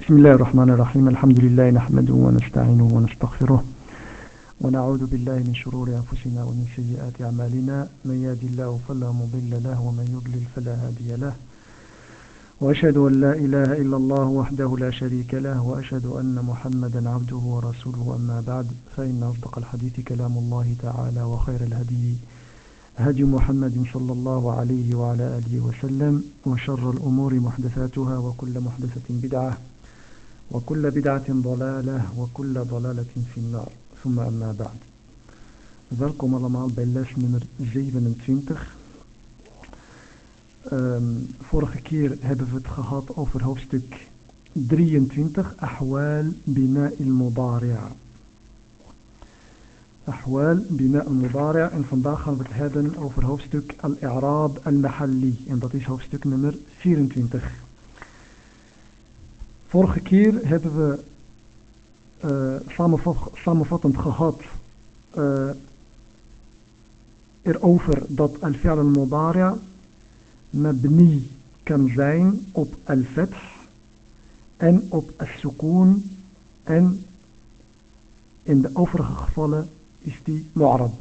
بسم الله الرحمن الرحيم. الحمد لله نحمده ونستعينه ونستغفره ونعوذ بالله من شرور أنفسنا ومن سيئات أعمالنا. من يهد الله فلا مضل له ومن يضلل فلا هادي له. وأشهد أن لا إله إلا الله وحده لا شريك له وأشهد أن محمدا عبده ورسوله. أما بعد فإن أصدق الحديث كلام الله تعالى وخير الهدي هدي محمد صلى الله عليه وعلى آله وسلم. وشر الأمور محدثاتها وكل محدثة بدعة. وكل بدعة ضلالة وكل ضلالة في النار ثم أما بعد Welkom allemaal bij les nummer 27. Um, vorige keer hebben we het gehad over hoofdstuk 23, Ahwal Bina il-Mudari'a. Ahwal Bina al-Mudari'a en vandaag gaan we het hebben over hoofdstuk Al-I'rab al-Mahalli en dat is hoofdstuk nummer 24. Vorige keer hebben we uh, samenvattend gehad uh, erover dat al-fi'al al-Mudari'a mabni kan zijn op al-fath en op al-sukoon en in de overige gevallen is die mu'arab.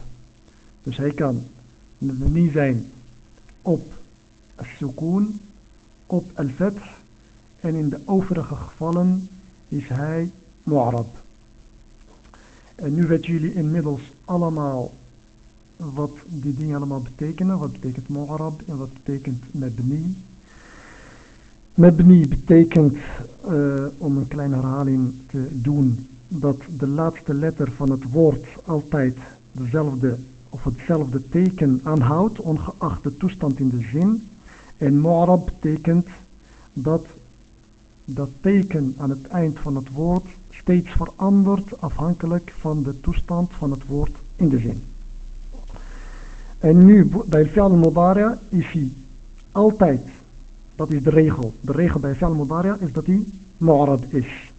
Dus hij kan mabni zijn op al-sukoon, op al-fath en in de overige gevallen is hij mu'arab. En nu weten jullie inmiddels allemaal wat die dingen allemaal betekenen. Wat betekent mu'arab en wat betekent mabni. Mabni betekent, uh, om een kleine herhaling te doen, dat de laatste letter van het woord altijd dezelfde of hetzelfde teken aanhoudt, ongeacht de toestand in de zin. En mu'arab betekent dat dat teken aan het eind van het woord steeds verandert afhankelijk van de toestand van het woord in de zin. En nu bij fi'al mudari is hij altijd, dat is de regel. De regel bij fi'al mudari is dat hij mu'arab is.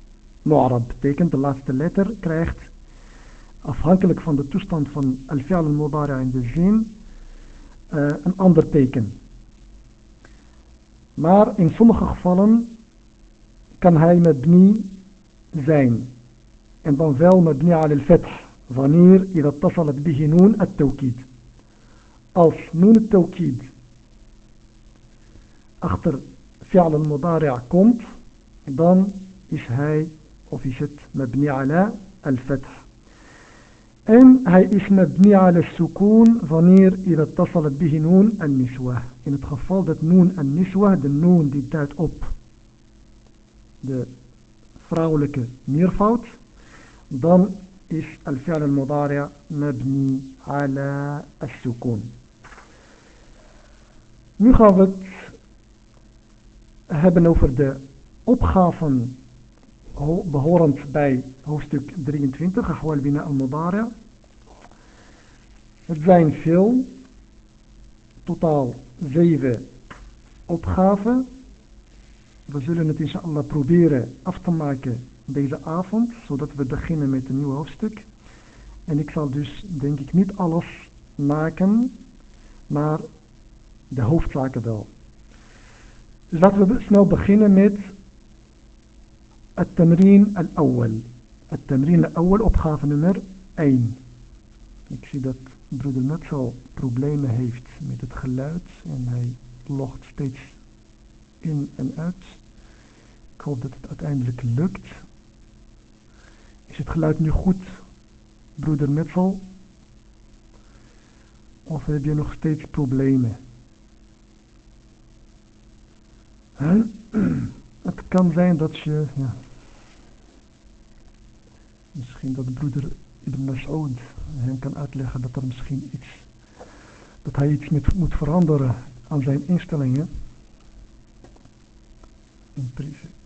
Mu'arab betekent de laatste letter krijgt afhankelijk van de toestand van al-fi'al in de zin uh, een ander teken. Maar in sommige gevallen kan hij mabni zijn. En dan wel mabni al-fath. Wanneer إذا اتصلت به نون التوكيد als noon التوكيد achter fi'al al-mudari' komt dan is hij of is het mabni ala al-fath en hij is mabni ala al-sukoon wanneer إذا اتصلت به نون النسوة in het geval dat noon al-niswa de noon die duidt op de vrouwelijke meervoud dan is al-fi'al al-mudari' mabni ala al-sukoon Nu gaan we het hebben over de opgaven behorend bij hoofdstuk 23, Ahwal Bina al-Mudari. Het zijn veel, totaal zeven opgaven. We zullen het inshallah proberen af te maken deze avond, zodat we beginnen met een nieuw hoofdstuk. En ik zal dus denk ik niet alles maken, maar de hoofdzaken wel. Dus laten we snel beginnen met. Het tamrin al-awwal opgave nummer 1. Ik zie dat broeder Nutsel problemen heeft met het geluid en hij logt steeds in en uit. Ik hoop dat het uiteindelijk lukt. Is het geluid nu goed, broeder Nutsel? Of heb je nog steeds problemen? Het kan zijn dat je, ja, misschien dat broeder Ibn Mas'ud hem kan uitleggen dat er misschien iets, dat hij iets moet veranderen aan zijn instellingen.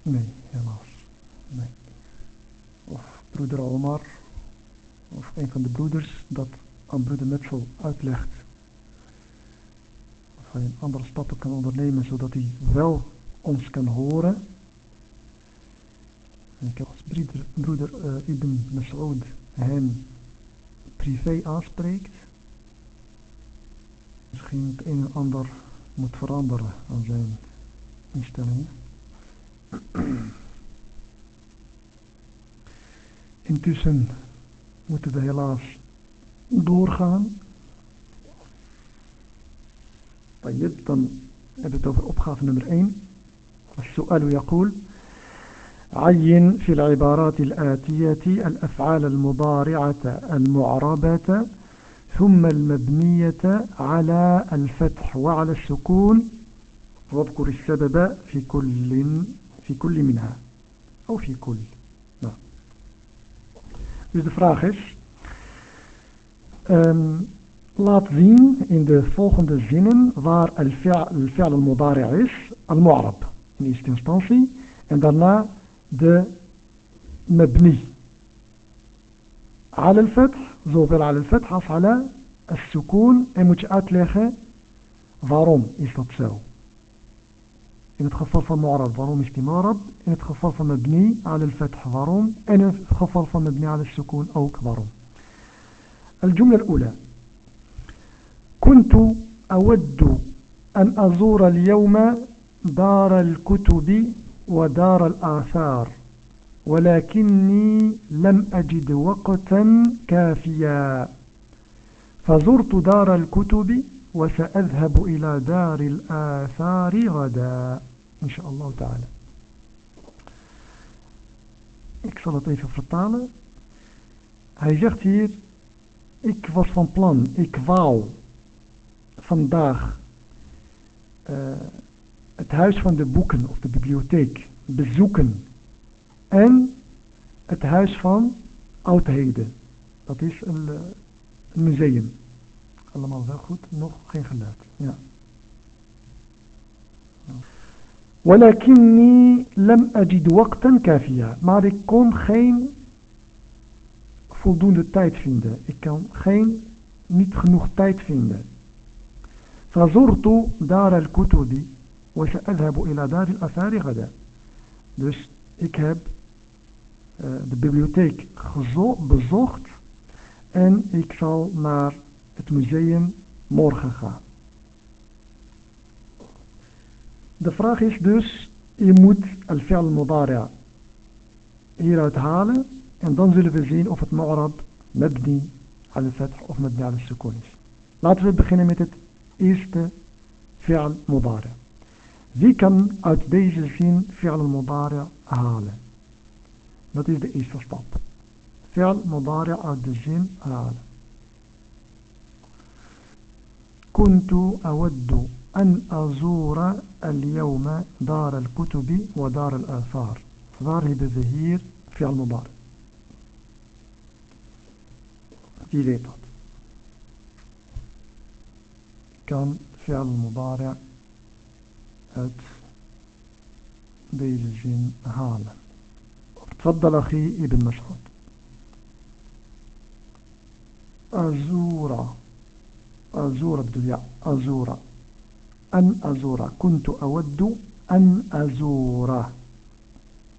Nee, helaas. Nee. Of broeder Almar, of een van de broeders, dat aan broeder Metzel uitlegt. Of hij een andere stappen kan ondernemen, zodat hij wel ons kan horen. En ik heb als broeder, broeder uh, Ibn Mas'ud hem privé aanspreekt. Misschien het een en ander moet veranderen aan zijn instellingen. Intussen moeten we helaas doorgaan. طيب dan hebben we het over opgave nummer 1 السؤال يقول عين في العبارات الآتية الأفعال المضارعة المعربة ثم المبنية على الفتح وعلى السكون واذكر السبب في كل في كل منها أو في كل nou. Dus de vraag is um, laat zien in de volgende zinnen waar al-fi'al al-mudari' is al-mu'arab in eerste instantie en daarna de mabni على الفتح zowel على الفتح als على السكون en moet je uitleggen waarom is dat zo Is die mu'arab in het geval van mabni على الفتح het geval van mabni على السكون ook waarom الجملة الأولى كنت أود أن أزور اليوم دار الكتب ودار الآثار ولكني لم أجد وقتا كافيا. فزرت دار الكتب وسأذهب إلى دار الآثار غدا. Inshallah ta'ala. Ik zal het even vertalen. Hij zegt hier, ik was van plan, ik wou vandaag eh, het huis van de boeken of de bibliotheek bezoeken en het huis van oudheden. Dat is een, eh, museum. Allemaal wel goed, nog geen geluid. Ja. ولكني لم أجد وقتا كافيا maar ik kon geen voldoende tijd vinden ik kan geen niet genoeg tijd vinden فزرت دار الكتب وسأذهب إلى دار الأثار غدا dus ik heb uh, de bibliotheek bezocht en ik zal naar het museum morgen gaan. De vraag is dus, je moet al-fi'al mudari'a hieruit halen en dan zullen we zien of het mu'arab mabni al-fath of mabni al-sukun is. Laten we beginnen met het eerste fi'al mudari'a. Wie kan uit deze zin fi'al mudari halen? Dat is de eerste stap. Fi'al mudari uit de zin halen. كنت أود أن أزور اليوم دار الكتب ودار الآثار we hier fi'al mudari? Wie weet dat? Kan fi'al mudari uit deze zin. تفضل أخي ابن مسعود أزورا أزورا بدو أزورا أن أزور. كنت أود أن أزور.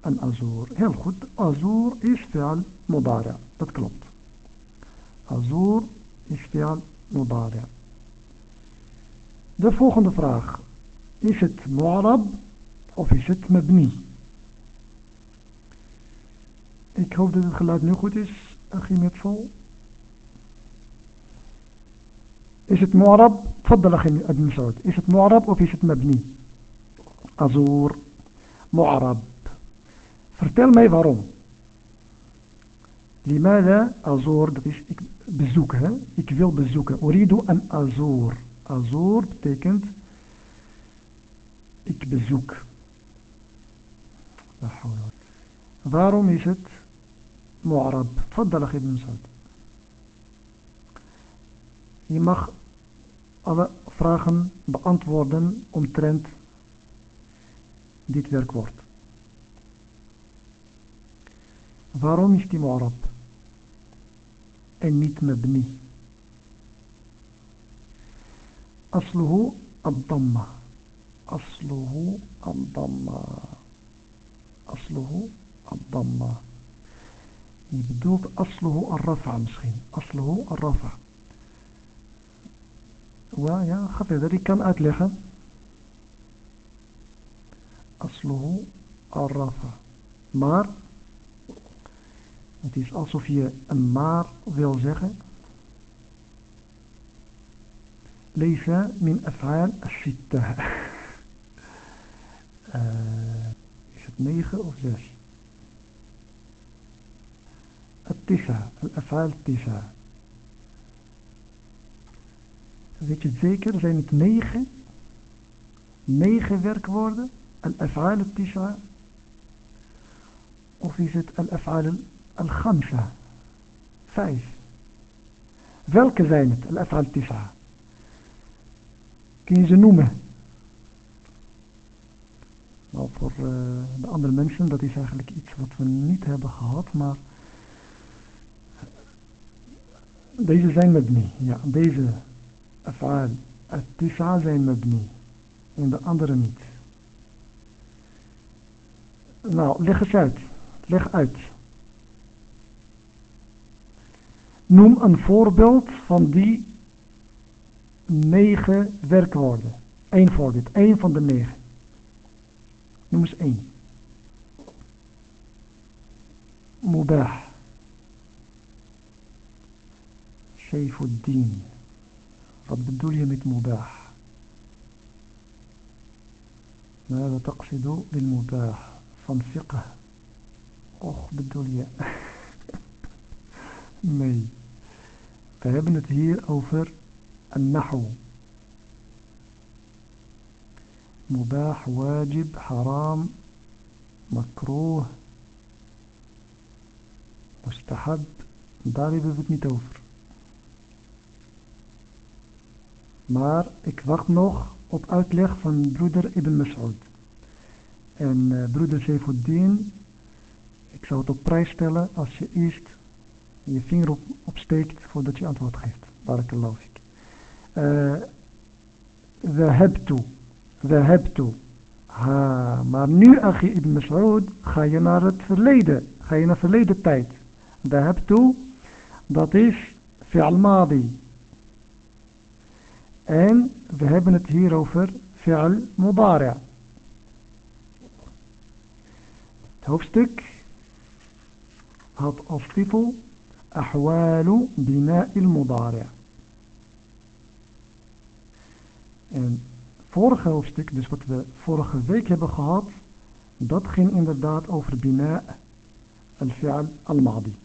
أن أزور. هي الخد أزور إيش فعل مضارع. تتكلم أزور إيش فعل مضارع. ده فوخن فراخ إيش معرب أو إيش مبني؟ Ik hoop dat het geluid nu goed is, Achim is het معرب تفضل أخي أبن مسعود. is het معرب of is het مبني. أزور. معرب. vertel mij waarom لماذا أزور؟ bezoeken ik wil bezoeken أريد أن أزور. أزور betekent ik bezoek. لا حول ولا قوة. waarom is het معرب. تفضل أخي أبن مسعود. يمخ alle vragen beantwoorden omtrent dit werkwoord. Waarom is die mu'arab en niet mabni? Asluhu ad-damma. Asluhu ad-damma. Asluhu ad-damma. Je bedoelt asluhu Arafa misschien. Asluhu Arafa. أصله الرفع ويا خفي ذلك كان أتلخ أصله الرفع مار Het is alsof je een maar wil zeggen. Min af'aal as-sitta. Uh, is het 9 of 6? التسعة الأفعال التسعة Weet je het zeker? Zijn het negen? Negen werkwoorden? Al-af'al al-tisha? Of is het al-af'al al-khamsa? Vijf. Welke zijn het? Al-af'al al-tisha? Kun je ze noemen? Nou, voor eh, de andere mensen, dat is eigenlijk iets wat we niet hebben gehad, maar deze zijn met me. Ja, deze af'aal. Het zijn mabni. En de andere niet. Nou, leg eens uit. Leg uit. Noem een voorbeeld van die negen werkwoorden. Eén voorbeeld. Eén van de negen. Noem eens één. Mubah. Seifuddin. طب الدولية مت مباح. ماذا تقصد بالمباح؟ فانفقه. أخ بالدولية مي فابنة هي أوفر النحو. مباح واجب حرام مكروه مستحب. داري بذبني توفر. Maar ik wacht nog op uitleg van broeder Ibn Mas'ud. En eh, broeder Zefuddin, ik zou het op prijs stellen als je eerst je vinger op, opsteekt voordat je antwoord geeft. Barakallahu fik. toe. Eh, We hebben Ha, maar nu, Achi Ibn Mas'ud, ga je naar het verleden. Ga je naar verleden tijd. We hebben toe. dat is fi'al madi. En we hebben het hier over fi'al mudari'. Het hoofdstuk had als titel Ahwalu bina'il mudari'. En vorige hoofdstuk, dus wat we vorige week hebben gehad, dat ging inderdaad over bina' al-fi'al al-madi.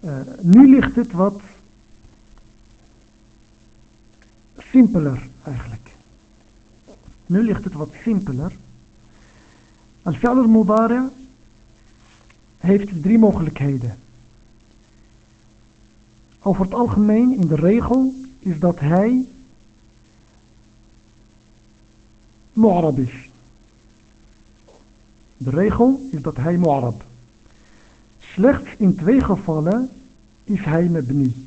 Uh, nu ligt het wat simpeler eigenlijk. Nu ligt het wat simpeler. Al-fi'al al-mudari' heeft drie mogelijkheden. Over het algemeen, in de regel, is dat hij mu'arab is. De regel is dat hij mu'arab. Slechts in twee gevallen is hij mebni.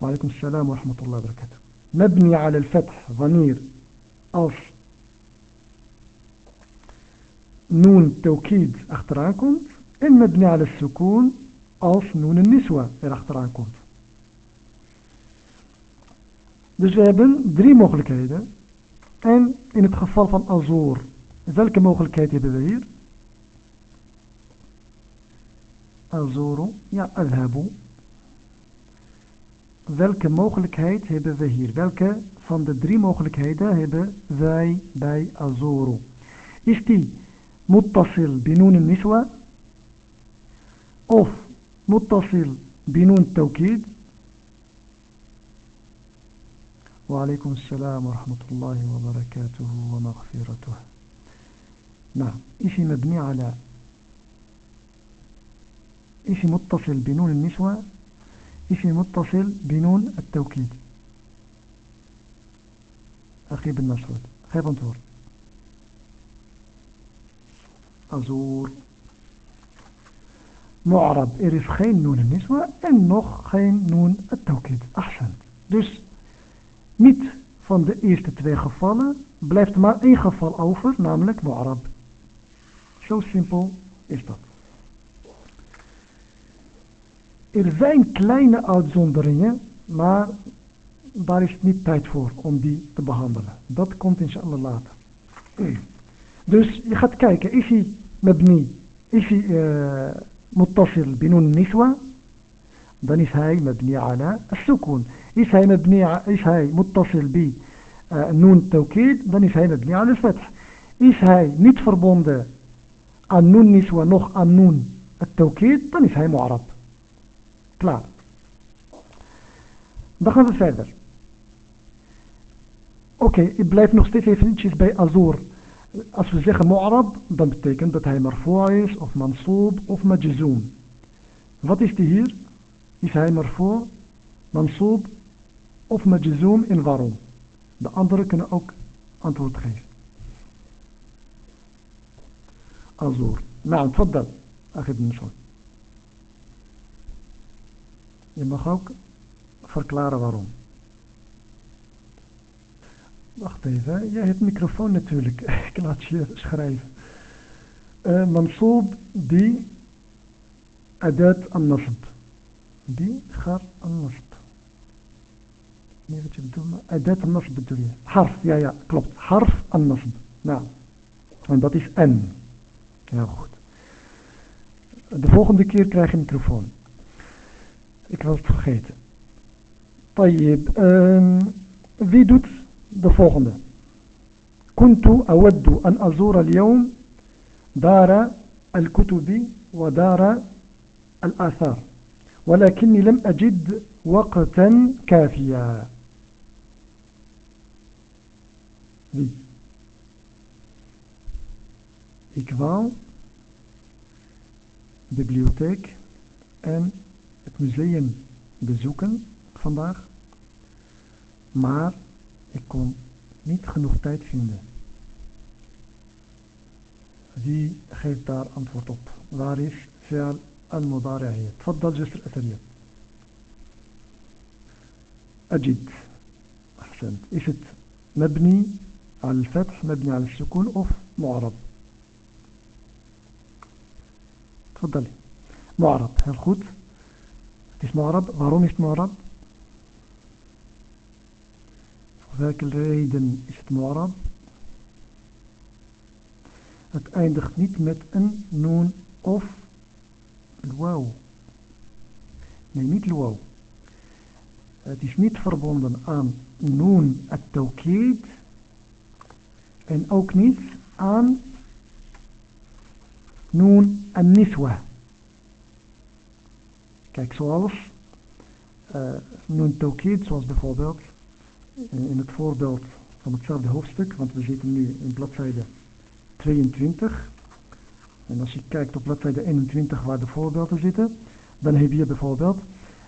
وعليكم السلام ورحمة الله وبركاته. مبني على الفتح ضمير أص نون التوكيد أخطر عنكم إن مبني على السكون أص نون النسوة إلى أخطر عنكم hebben دري mogelijkheden. En إن إن geval van Azor, welke mogelijkheid hebben we أزور Azoro, أذهب. Welke mogelijkheid hebben we hier? Welke van de drie mogelijkheden hebben wij bij Azoro? Is die muttasil binoen niswa? Of muttasil binoen tawkid? وعليكم السلام ورحمة الله وبركاته ومغفرته نعم إشي مبني على إشي متصل بنون النسوة اسم متصل بنون التوكيد أخي بن مسعود geef antwoord Azur Mu'arab er is geen noen in niswa en nog geen noen het tawkid ahsan dus niet van de eerste twee gevallen blijft maar één geval over namelijk Mu'arab zo simpel is dat Er zijn kleine uitzonderingen, maar daar is niet tijd voor om die te behandelen. Dat komt inshallah later. Dus je gaat kijken, is hij mabni, is hij eh, uh, bij binun niswa, dan is hij mabni ala al-sukun. Is hij mabni, is hij moet bi bij nun tawkid, dan is hij mabni ala al-fath. Is hij niet verbonden aan nun niswa, nog aan nun al-tawkid, dan is hij mu'arab. Klaar. Dan gaan we verder. Oké, ik blijf nog steeds eventjes bij Azur. Als we zeggen mu'arab, dan betekent dat hij marfoa is, of mansoob, of majzoom. Wat is die hier? Is hij marfoa, mansoob of majzoom en waarom? De anderen kunnen ook antwoord geven. Azur. Nou, tfaddal. Akhid Mushud. Je mag ook verklaren waarom. Wacht even, jij hebt microfoon natuurlijk. Ik laat je schrijven. Uh, Mansoob die adat an-nasb. Die gaat an-nasb. Nee, wat je bedoelt, adat an-nasb bedoel je. Harf, ja ja, klopt. Harf an-nasb. Nou, en dat is n. Heel goed. De volgende keer krijg je een microfoon. Ik was het vergeten. طيب um, wie doet de volgende كنت أود أن أزور اليوم دار الكتب ودار الآثار ولكني لم أجد وقتا كافيا Ik wou bibliotheek en museum bezoeken vandaag, maar ik kon niet genoeg tijd vinden. Wie geeft daar antwoord op? Waar is fi'al al-mudari' hier? تفضل جسر أثرية أجد أحسنت het مبني على الفتح مبني على السكون of معرب تفضلي معرب heel goed Het is Mu'arab. Waarom is het Mu'arab? Voor welke reden is het Mu'arab? Het eindigt niet met een noon of wow. Nee, niet luau. Het is niet verbonden aan noon at tawkid en ook niet aan noon an niswa. Kijk, zoals uh, noon tawkid, zoals bijvoorbeeld in, het voorbeeld van hetzelfde hoofdstuk, want we zitten nu in bladzijde 22. En als je kijkt op bladzijde 21 waar de voorbeelden zitten, dan heb je bijvoorbeeld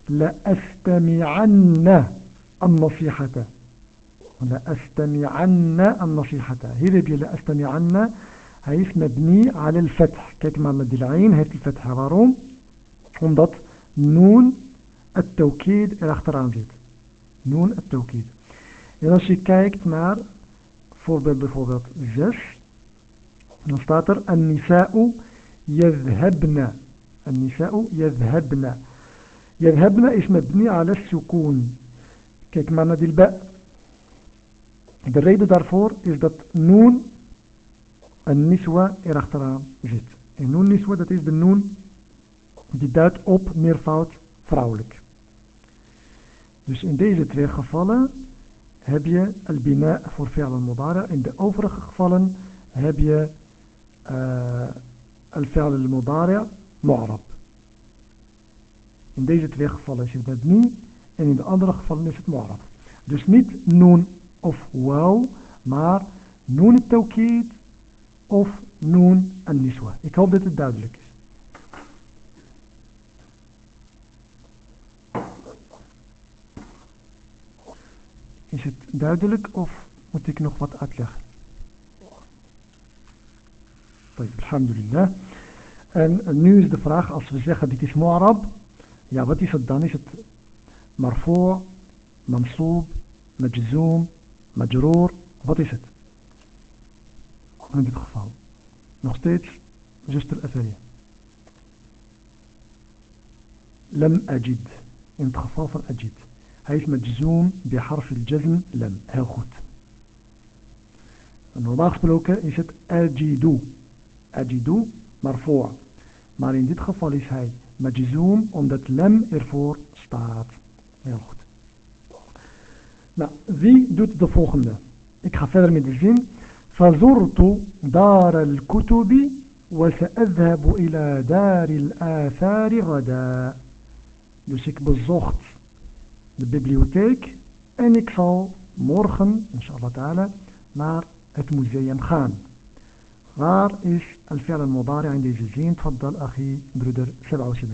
La astami'anna an-nasihata. La astami'anna an-nasihata. Hier heb je la astami'anna Hij is mabni al al-fath. Kijk maar met die lijn heeft hij fath. Waarom? Omdat نون التوكيد إلى اختر عنفيد نون التوكيد. إذا شي كايكت نار فوربيل بفوربيل جس نستطر النساء يذهبن. النساء يذهبن. يذهبن اسم ابني على السكون. كيف معنى دي الباء. دي ريدو دارفور إذ دات نون النسوة إلى اختر عنفيد إيه، نون النسوة دات إذ بالنون die duidt op meervoud vrouwelijk. Dus in deze twee gevallen heb je al-bina voor fi'al al-mudara. In de overige gevallen heb je uh, al-fi'al al-mudara. In deze twee gevallen is het met ni en in de andere gevallen is het mu'arab. Dus niet noen of wauw, maar noen het of noon en niswa. Ik hoop dat het duidelijk is. Is het duidelijk of moet ik nog wat uitleggen? Alhamdulillah. En nu is de vraag, als we zeggen dit is Mu'arab, ja wat is het dan? Is het marfu', mansoob, majzoom, majroor, wat is het? in dit geval. Nog steeds zuster Atharia. Lam ajid. In het geval van ajid. حيث مجزوم بحرف الجزم لم. هاخد النضاق بلوكا إشت أجدو أجدو مرفوع. مارين ديت خفاليس هاي؟ مجزوم ومدت لم إرفور ستاعت هاخد نا في دوت دفوخنا إكها فادر مدلزين فزرت دار الكتب وسأذهب إلى دار الآثار غدا يوسيك بالزخط de bibliotheek en ik zal morgen, inshallah ta'ala, naar het museum gaan. Waar is Al-Fi'al al-Mubari in deze zin? Tfaddal akhi, broeder 77.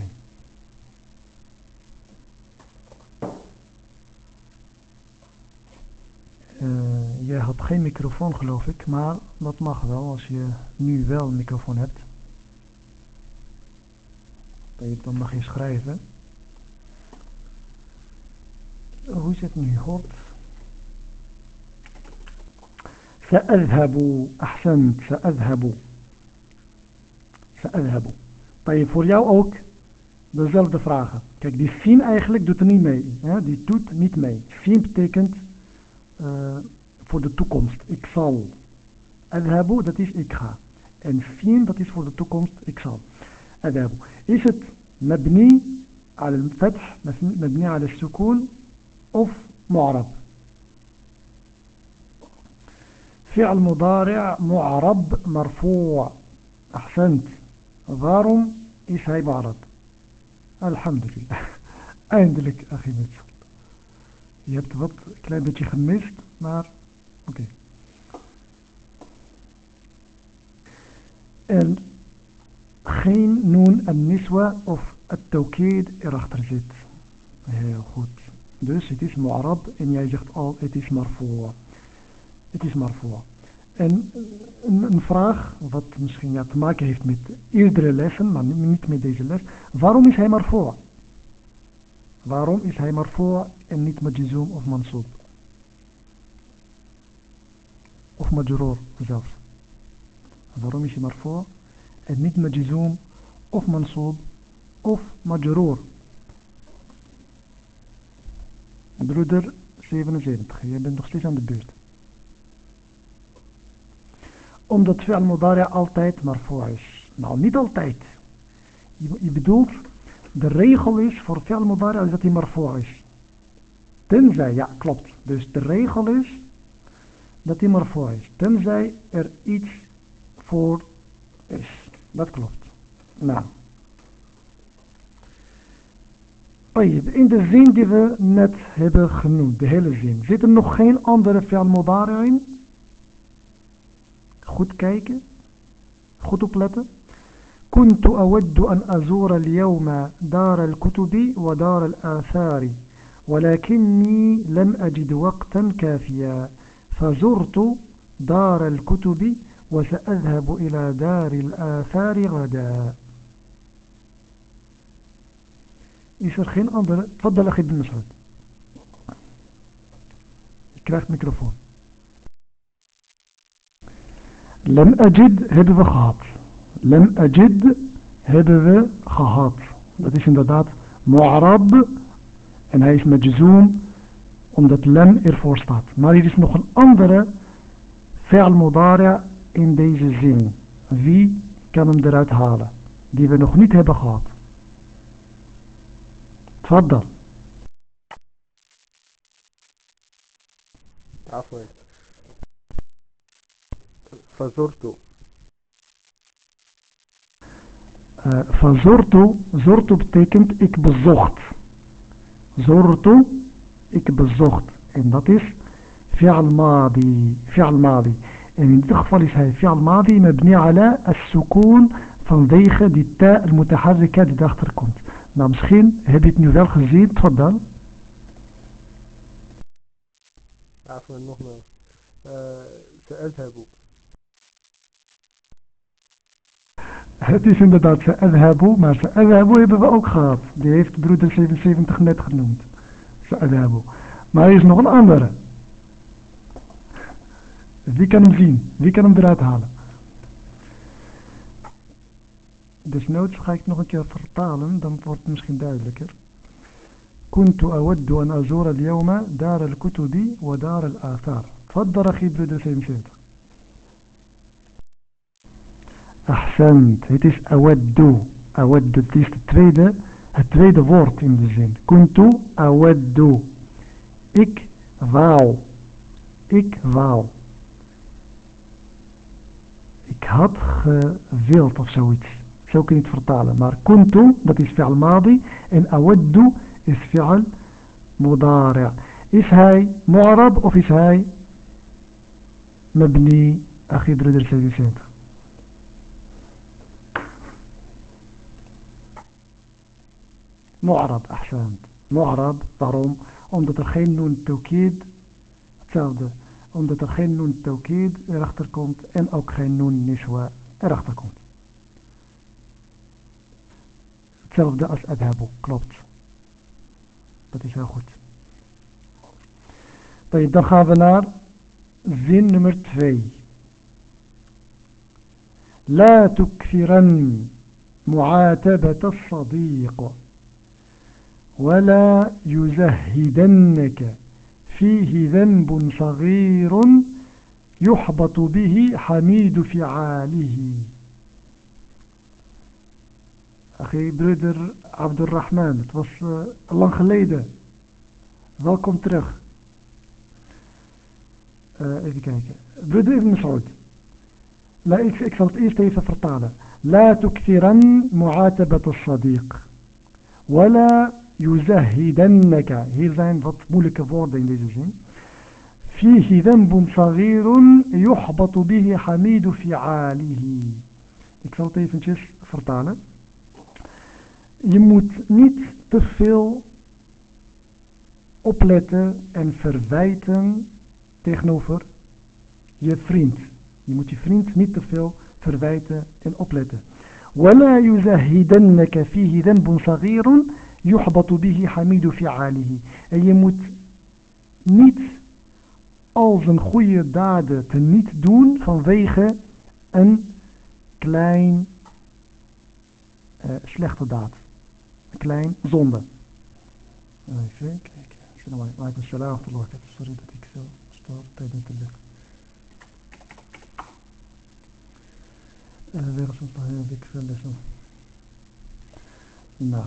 Uh, eh, jij had geen microfoon geloof ik, maar dat mag wel als je nu wel een microfoon hebt. Dan mag je schrijven. Hoe is het nu? Hoort. سأذهب أحسنت سأذهب سأذهب طيب voor jou ook dezelfde vragen. Kijk, die fin eigenlijk doet er niet mee. Hè? Die doet niet mee. Fin betekent uh, voor de toekomst. Ik zal. Adhabu, dat is ik ga. En fin, dat is voor de toekomst. Ik zal. Adhabu. Is het mabni على الفتح مبني على السكون أوف معرب. فعل مضارع معرب مرفوع. أحسنت. غارم إشعي معرب. الحمد لله. عند لك أخي مدفل يبتبط كلام بيتي خميست نار. أوكي. ال خين نون النسوة أوف التوكيد إرخت رجيت هي إيه، خوتي dus het is mu'arab en jij zegt al het is marfoa het is marfoa en een, een, vraag wat misschien ja, te maken heeft met eerdere lessen maar niet met deze les. Waarom is hij marfoa waarom is hij marfoa en niet majzoom of mansoob of majroor zelfs waarom is hij marfoa en niet majzoom of mansoob of majroor broeder 77 je bent nog steeds aan de beurt. Omdat fi'al mudari altijd marfu' is. Nou niet altijd. Je, bedoelt de regel is voor fi'al mudari dat hij marfu' is. Tenzij ja klopt. Dus de regel is dat hij marfu' is. Tenzij er iets voor is. Dat klopt. Nou طيب عند الزين دي نت هيدا خنون دي هيل الزين زيت النخين اندر في المضارعين خود كايك خد بلاتة كنت أود أن أزور اليوم دار الكتب ودار الآثار ولكني لم أجد وقتا كافيا فزرت دار الكتب وسأذهب إلى دار الآثار غداً Is er geen andere? Tfaddal Achid bin Mas'ud. Je krijgt microfoon. Lem ajid hebben we gehad. Lem ajid hebben we gehad. Dat is inderdaad mu'arab. En hij is majzoom omdat lem ervoor staat. Maar er is nog een andere fi'al mudari' in deze zin. Wie kan hem eruit halen? Die we nog niet hebben gehad. تفضل عفوا. فزرت. آه، فزرت زرت بتكنت ik bezocht زرت ik bezocht en dat فعل ماضي فعل ماضي. يعني in dit geval is فعل ماضي مبني على السكون فانضيخ دي التاء المتحركة دي داخترkomt Nou, misschien heb je het nu wel gezien. Tot dan. عفوا نغمة سأذهب Het is inderdaad Sa'adhabu, maar Sa'adhabu hebben we ook gehad. Die heeft broeder 77 net genoemd. Sa'adhabu. Maar er is nog een andere. Wie kan hem zien? Wie kan hem eruit halen? Desnoods ga ik nog een keer vertalen, dan wordt het misschien duidelijker. كنت أود أن أزور اليوم دار الكتب ودار الآثار تفضل أخي برودر 77 أحسنت het is أود awad, het is de tweede, het tweede woord in de zin. Kuntu awaddu. Ik wou. Ik wou. Ik had gewild of zoiets. شو كنت فرطالة vertalen. Maar kuntu, dat is fi'al madi. En awaddu is fi'al mudari'. Is hij mu'arab of is أخي دردر سيدي سيدي. معرب أحسن. معرب ضروم عند تخين نون التوكيد. تاود عند تخين نون التوكيد. راح تركم إن أو خين نون نشوه راح تركم hetzelfde als adhabu klopt dat is heel goed dan gaan we naar zin nummer 2 لا تكثرن معاتبة الصديق ولا يزهدنك فيه ذنب صغير يحبط به حميد فعاله أخي برودر عبد الرحمن het was uh, lang geleden welkom terug uh, even kijken broeder Ibn Mas'ud لا ik, ik zal het eerst even vertalen لا تكثرن معاتبة الصديق ولا يزهدنك hier zijn wat moeilijke woorden in deze zin فيه ذنب صغير يحبط به حميد فعاله ik zal het eventjes vertalen je moet niet te veel opletten en verwijten tegenover je vriend je moet je vriend niet te veel verwijten en opletten. ولا يزهدنك فيه ذنب صغير يحبط به حميد فعاله. En je moet niet al zijn goede daden te niet doen vanwege een klein uh, slechte daad. Klein zonde. Even kijken. Sorry dat ik zo stoor tijdens de lucht. weer zo'n paar heb ik verlessen. Nou,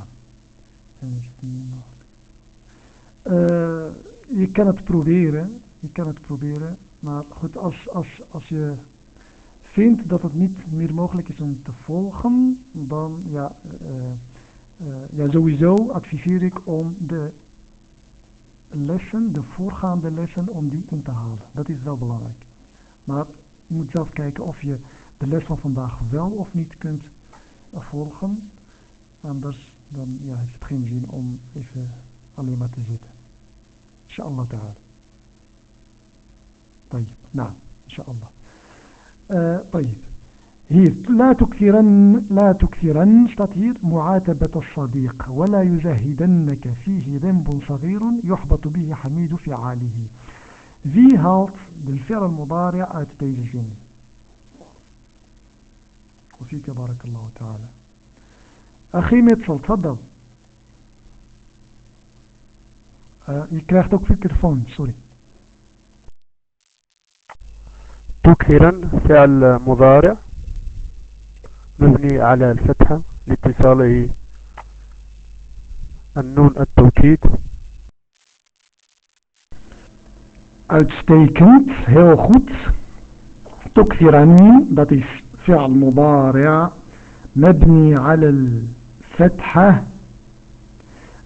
je kan het proberen, je kan het proberen, maar goed, als, als, als je vindt dat het niet meer mogelijk is om te volgen, dan ja, uh, ja, sowieso adviseer ik om de lessen, de voorgaande lessen, om die in te halen. Dat is wel belangrijk. Maar je moet zelf kijken of je de les van vandaag wel of niet kunt volgen. Anders dan ja, heeft het geen zin om even alleen maar te zitten. Inshallah ta'ala. طيب نعم إن شاء الله آه طيب hier لا تكثرن لا تكثرن hier معاتبة الصديق ولا يزهدنك فيه ذنب صغير يحبط به حميد فعاله. De fi'l mudari uit deze zin وفيك بارك الله تعالى. أخي ميتسل تفضل. je krijgt ook microfoon, sorry. تكثرا فعل مضارع. مبني على الفتحة لاتصاله النون التوكيد uitstekend, heel goed. Tokfiran, dat is فعل مضارع مبني على الفتحة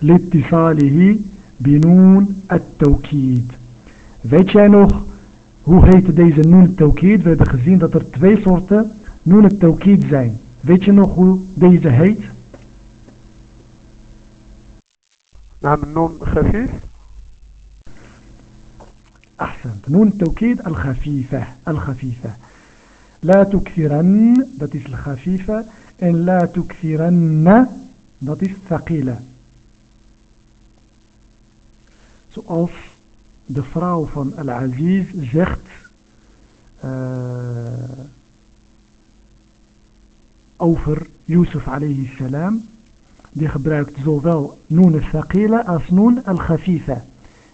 لاتصاله بنون التوكيد weet jij nog hoe heet deze noon tawkid we hebben gezien dat er twee soorten noon tawkid zijn weet je nog hoe deze heet? نعم النون خفيف. أحسنت. نون التوكيد الخفيفة الخفيفة. لا تكثرن dat is الخفيفة. en لا تكثرن dat is ثقيلة. Zoals de vrouw van Al-Aziz zegt uh, over Yusuf alayhi salam die gebruikt zowel noon al-thaqila als noon al-khafifa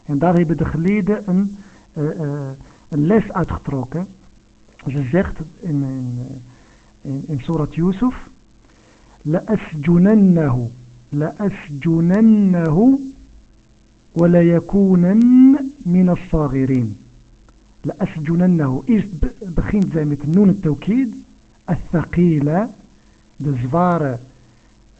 en daar hebben de geleden een, uh, uh, een les uitgetrokken Ze zegt in, in, in, in Surat Yusuf, لأسجننه لأسجننه وليكونن من الصاغرين لأسجننه eerst begint zij met noon التوكيد الثقيلة de zware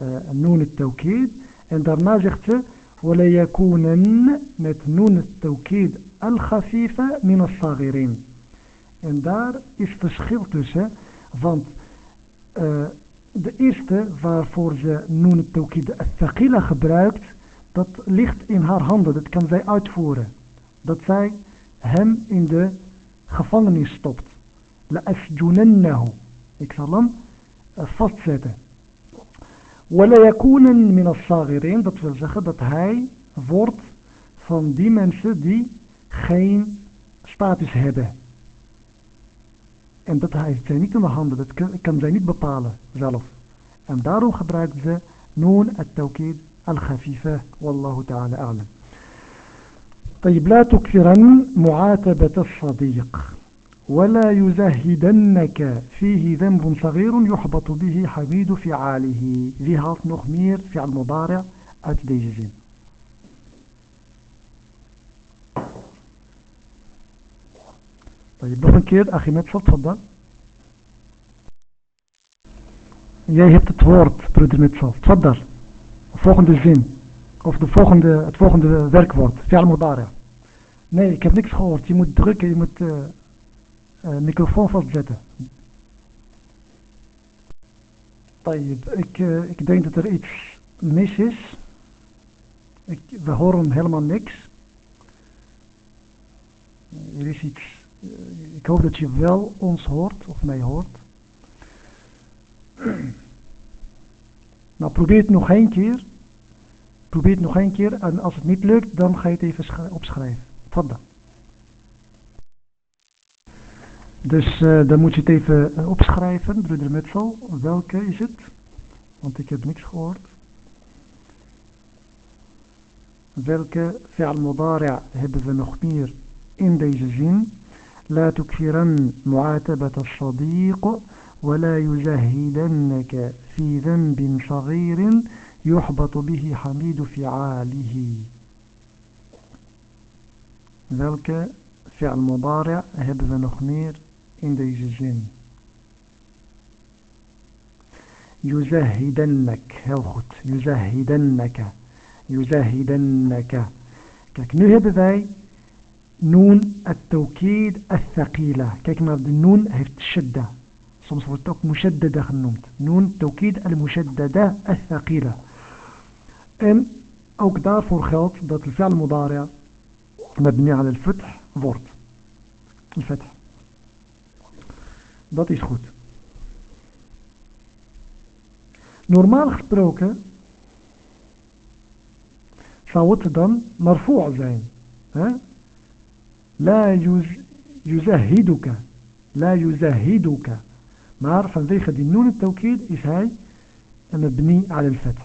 uh, noon التوكيد en daarna zegt ze وليكونن met noon التوكيد الخفيفة من الصاغرين en daar is verschil tussen want uh, de eerste waarvoor ze noon التوكيد الثقيلة gebruikt dat ligt in haar handen, dat kan zij uitvoeren. Dat zij hem in de gevangenis stopt. لأسجننه ik zal hem uh, vastzetten. ولا يكون من الصاغرين dat wil zeggen dat hij wordt van die mensen die geen status hebben. En dat heeft zij niet in de handen, dat kan, kan zij niet bepalen zelf. En daarom gebruikt ze noon het-tawkid الخفيفة والله تعالى أعلم طيب لا تكثرن معاتبة الصديق ولا يزهدنك فيه ذنب صغير يحبط به حبيد فعاله. ذي هات نخمير فعل مضارع أتديجزين طيب نحن كير أخي متصل تفضل يا هبت تورد برد متصل تفضل فوقند الزين أو في فوقند فوقند ذرك وورد فعل مضارع نعم كيف نكس خورت يموت درك يموت uh, microfoon vastzetten. Ik, uh, ik denk dat er iets mis is. Ik, we horen helemaal niks. Er is iets. Ik hoop dat je wel ons hoort, of mij hoort. Nou, probeer het nog één keer. Probeer het nog één keer. En als het niet lukt, dan ga je het even opschrijven. Tada. Dus uh, dan moet je het even uh, opschrijven, broeder Metsel. Welke is het? Want ik heb niks gehoord. Welke fi'al mudari' hebben we nog meer in deze zin? لا تكثرن معاتبة الصديق ولا يزهدنك في ذنب صغير يحبط به حميد فعاله welke fi'al mudari' hebben we nog meer in deze zin يزهدنك heel goed يزهدنك يزهدنك kijk nu hebben wij noon التوكيد الثقيلة kijk maar de noon heeft shidda soms wordt ook mushaddada genoemd. Noon tawkid al-mushaddada al-thaqila. En ook daarvoor geldt dat de fi'al mudari' mabni al al-fath wordt. Al-fath. Dat is goed. Normaal gesproken zou het dan marfu' zijn. La yuzahiduka. La yuzahiduka. Maar vanwege die noen tawkid is hij een mabni al al-fath.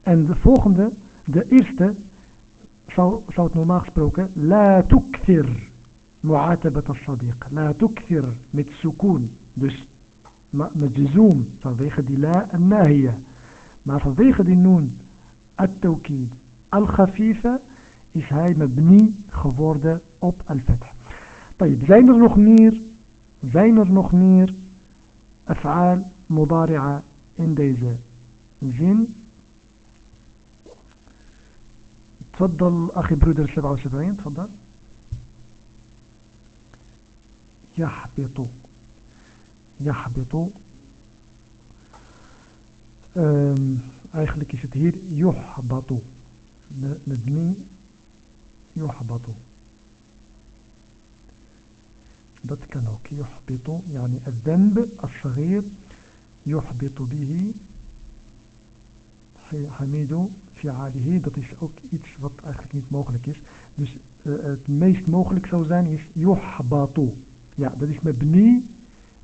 En de volgende, de eerste, zou, zou het normaal gesproken, la tukthir معاتبة الصديق. لا تكثر من سكون مجزوم صديق دي لا الناهية. ما صديق دي النون التوكيد الخفيفة إذ هاي مبني خفوردة أوب الفتح. طيب زين نخمير زين نخمير أفعال مضارعة إن إنديزة زين. تفضل أخي برودر 77 تفضل. يحبط. يحبط. اخلي كيش تهير يحبط. ندمي. يحبط. دات كانوك يحبط يعني الذنب الصغير يحبط به حميد فعاله. دات اش اوك ايتش وات اخلي كيش موغلكيش دوش ات آه، آه، ميست موغلك سوزان يحبط يحبط. يعني مبني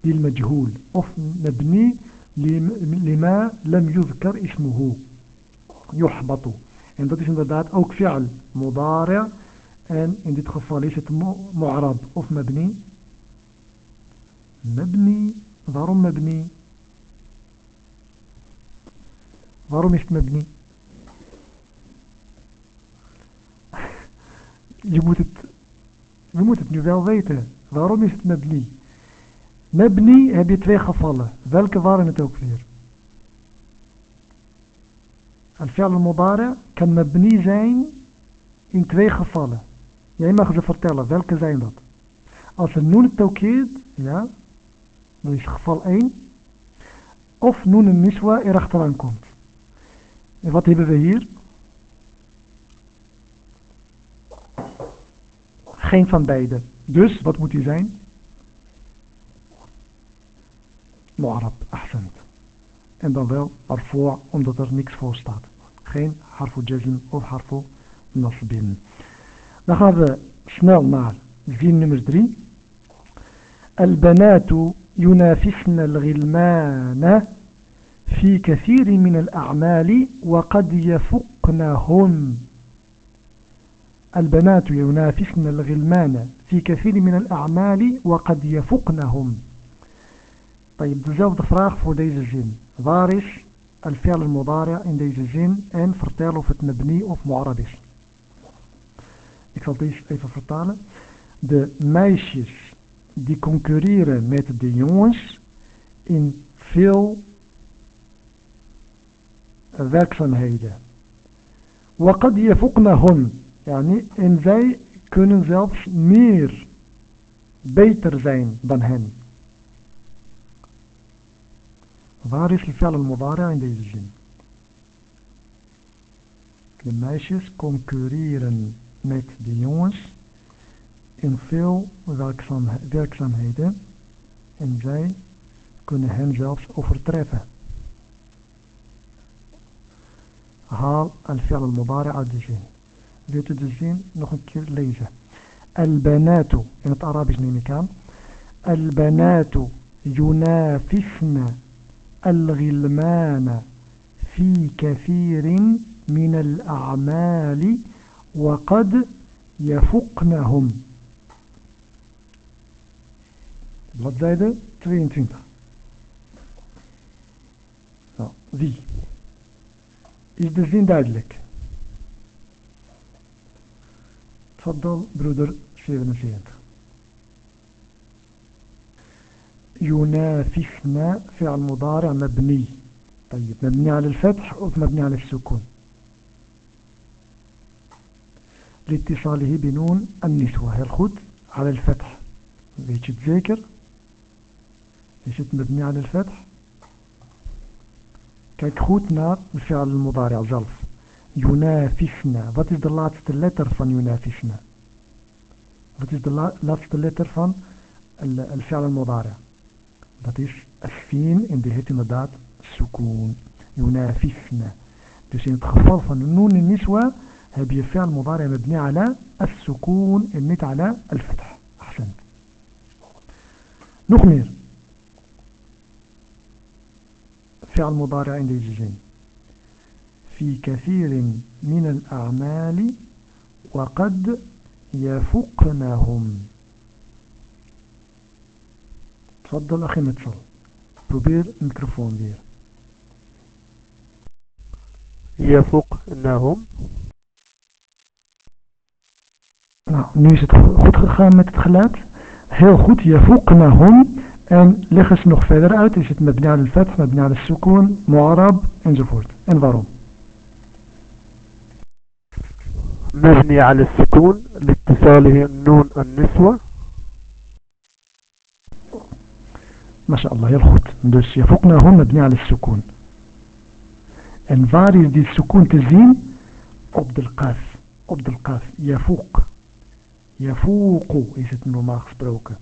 للمجهول. أو مبني لما لم يذكر اسمه. يحبط. إن ذاتش نضادات أو كفعل مضارع إن إن تخفى ليش معرب. أو مبني. مبني. ضار مبني. ضار مش مبني. يموتت يموتت نزال ذيته Waarom is het mabni? Mabni heb je twee gevallen. Welke waren het ook weer? Al-fi'al al-mudari kan mabni zijn in twee gevallen. Jij mag ze vertellen. Welke zijn dat? Als er noen tawkid, ja, dan is geval 1. Of noen een miswa erachteraan komt. En wat hebben we hier? Geen van beide. Dus, wat moet die zijn? Mu'arab, ahsend. En dan wel ervoor, omdat er niks voor staat. Geen harfu jazm of harfu nasbin. Dan gaan we snel naar zin nummer 3. البنات ينافسن الغلمان في كثير من الأعمال وقد يفقنهم البنات ينافسن الغلمان في كثير من الأعمال وقد يفقنهم طيب تجاوب الفراغ فو ديز الجن ضارش الفعل المضارع ان ديز الجن ان فرتالو فت مبني أو معربش ik zal het even vertalen. De meisjes die concurreren met de jongens in veel werkzaamheden. Wat? Ja, en zij kunnen zelfs meer beter zijn dan hen. Waar is Lifel al-Mubara in deze zin? De meisjes concurreren met de jongens in veel werkzaam, werkzaamheden en zij kunnen hen zelfs overtreffen. Haal al-Fi'al al-Mubara uit de zin. ديتو دزين نخوك ليزا البنات يعني تعرابيش نيني كان البنات ينافسن الغلمان في كثير من الأعمال وقد يفقنهم. بلد ترين ترين زي إيش دزين دادلك تفضل برودر 77 ينافسنا فعل مضارع مبني. طيب مبني على الفتح أو مبني على السكون؟ لاتصاله بنون النسوة. heel على الفتح. zeker is het مبني على الفتح؟ Kijk goed naar fi'al al-mudari' zelf. Yunafisna. Wat is de laatste letter van yunafisna? Wat is de la laatste letter van al-fi'al al-mudari'? Dat is asfin en die heeft inderdaad sukoon. Yunafisna. Dus in het geval van noon niswa heb je fi'al mudari' mabni ala as-sukoon en niet ala al-fath. Ahsan. Nog meer. فعل مضارع عند الجزم في كثير من الأعمال وقد يفقنهم تفضل أخي متصل probeer الميكروفون weer يفقنهم Nou, nu is het goed gegaan met het geluid. Heel goed, يفقنهم En leggen ze nog verder uit, is het mabni al-fath, mabni al-sukoon, mu'arab, enzovoort. En waarom? مبني على السكون لاتصاله النون النسوة. ما شاء الله يلخط دوش يفقنا. هون مبني على السكون. ان فاريز دي السكون تزين؟ عبد القاس عبد القاس يفوق. يفوق. إذا تنو ماخس بروك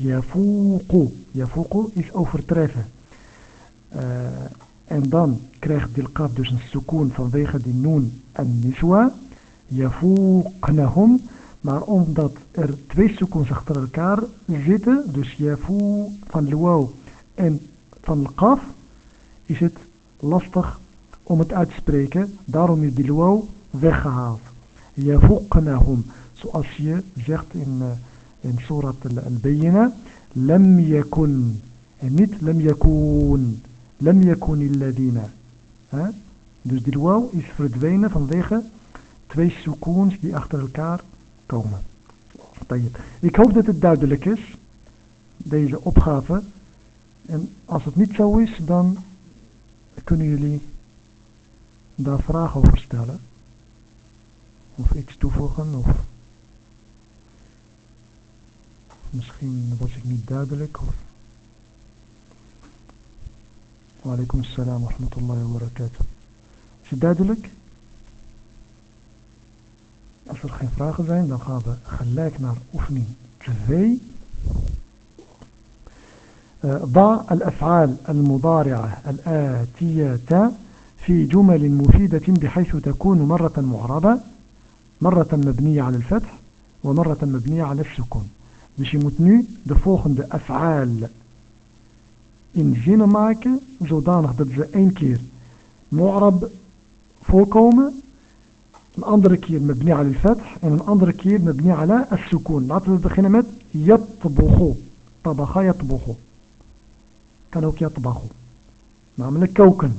يفوق. يفوق إذا أوفر تريفة ان دان كريخ دي القاف دوش السكون فنضيخ دي النون النسوة. Yafuqnahum. Maar omdat er twee sukkons achter elkaar zitten, dus Yafu van Luwaw en van Qaf, is het lastig om het uit te spreken. Daarom is die Luwaw weggehaald. Yafuqnahum. Zoals je zegt in, eh, in Surat al-Bayyina, Lam yakun. En niet Lam yakun. Lam yakun illadina. Dus die Luwaw is verdwenen vanwege twee sukoons die achter elkaar komen. Ik hoop dat het duidelijk is, deze opgave. En als het niet zo is, dan kunnen jullie daar vragen over stellen. Of iets toevoegen. Of misschien was ik niet duidelijk. Of... Wa alaikum assalam wa rahmatullahi wa barakatuh. Is het duidelijk? Als er geen vragen zijn, dan gaan we gelijk naar oefening 2. ضع الأفعال المضارعة الآتية في جمل مفيدة بحيث تكون مرة معربة مرة مبنية على الفتح ومرة مبنية على السكون. مش متنو de volgende أفعال in zinnen maken zodanig dat كير معرب voorkomen الاندر كير مبني على الفتح يعني ان الاندر كير مبني على السكون. نعطي الدخينة مات يطبخو طبخا يطبخو كانوك يطبخو نعمل كوكن.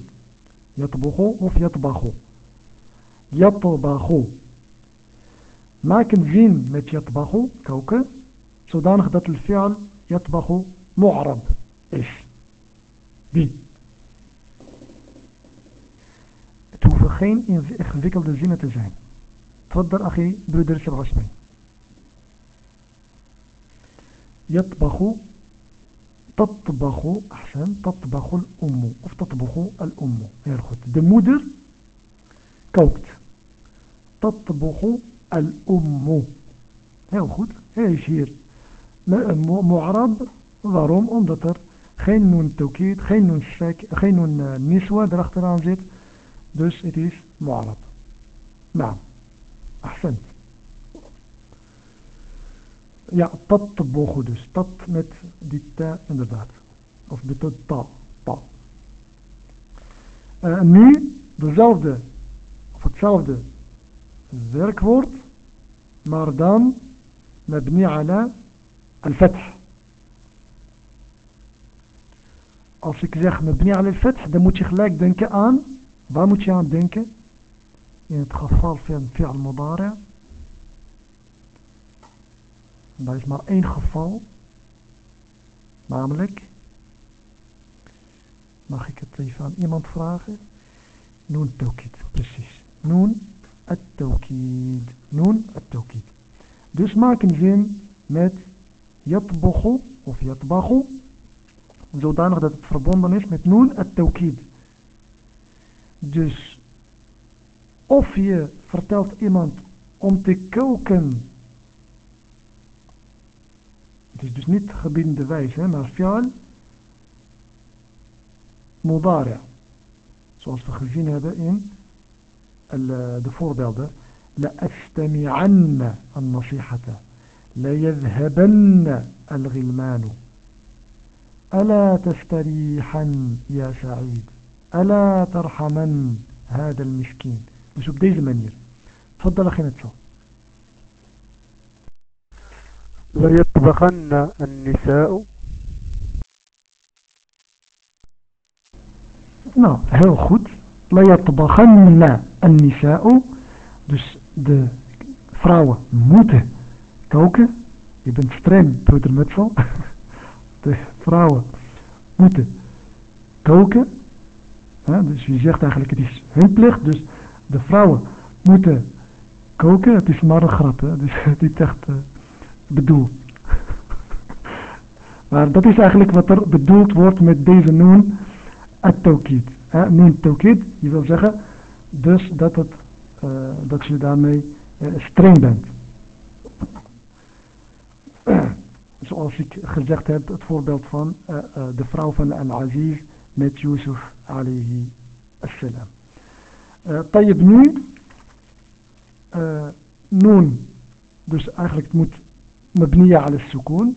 يطبخو وفي يطبخو يطبخو ما كن فين مات يطبخو كوكن. سودان خدت الفعل يطبخو معرب. إيش؟ بي. Geen ingewikkelde zinnen te zijn. تفضل أخي برودر العثماني يطبخ تطبخ أحسن تطبخ الأم of تطبخ الأم heel goed de moeder kookt تطبخ الأم heel goed hij is hier mu'arab waarom omdat er geen noen tawkid geen noen geen noen niswa erachteraan zit dus het is mu'arab nou ahsend ja tatbogu dus. Tat met die ta inderdaad. Of de ta ta nu dezelfde of hetzelfde werkwoord maar dan mabni ala al-fath. Als ik zeg mabni ala al-fath dan moet je gelijk denken aan Waar moet je aan denken? In het geval van fi'al mudari. Dat is maar één geval. Namelijk. Mag ik het even aan iemand vragen? Noen tawkid, precies. Noen at-tawkid. Noen at-tawkid. Dus maak een zin met yatboghu of yatbaghu. Zodanig dat het verbonden is met noen at-tawkid. Dus of je vertelt iemand om te koken. Het is dus niet gebiedende wijze, maar fi'al mudari. Zoals we gezien hebben in de voorbeelden. لأستمعن النصيحة ليذهبن الغلمان ألا تستريحا يا سعيد ألا ترحمن هذا المسكين؟ مش بدي زمانير تفضل أخي تسو ليطبخن النساء؟ نعم هل خد ليطبخن النساء. دوش د فراوة موتة كوكا يبن سترين بودر متفو د فراوة موتة كوكا dus je zegt eigenlijk het is hun plicht. Dus de vrouwen moeten koken. Het is maar een grap. Dus het is echt uh, bedoeld. maar dat is eigenlijk wat er bedoeld wordt met deze noon at-tawkid. Noon tawkid, je wil zeggen dus dat, het, uh, dat je daarmee uh, streng bent. Zoals ik gezegd heb, het voorbeeld van de vrouw van Al-Aziz met Yusuf alayhi assalam. طيب nu noon dus eigenlijk het moet mabniya ala sukoon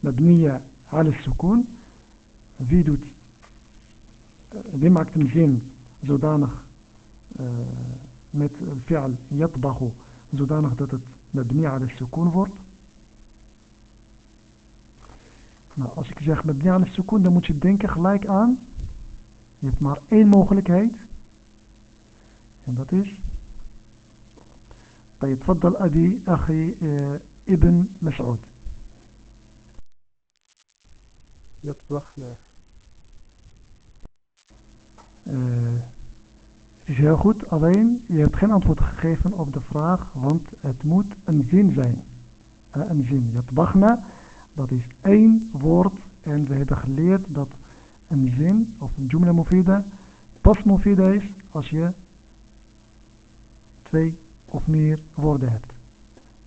mabniya ala sukoon wie doet wie maakt een zin zodanig met fi'al yatbahu zodanig dat het mabniya ala sukoon wordt nou als ik zeg mabniya ala sukoon dan moet je denken gelijk aan je hebt maar één mogelijkheid En dat is... طيب تفضل أبي أخي ابن مسعود يطبخنا Uh, het is heel goed, alleen je hebt geen antwoord gegeven op de vraag, want het moet een zin zijn. Uh, een zin. Yatbachna, dat is één woord en we hebben geleerd dat een zin of een jumla mufida pas mufida is als je twee of meer woorden hebt.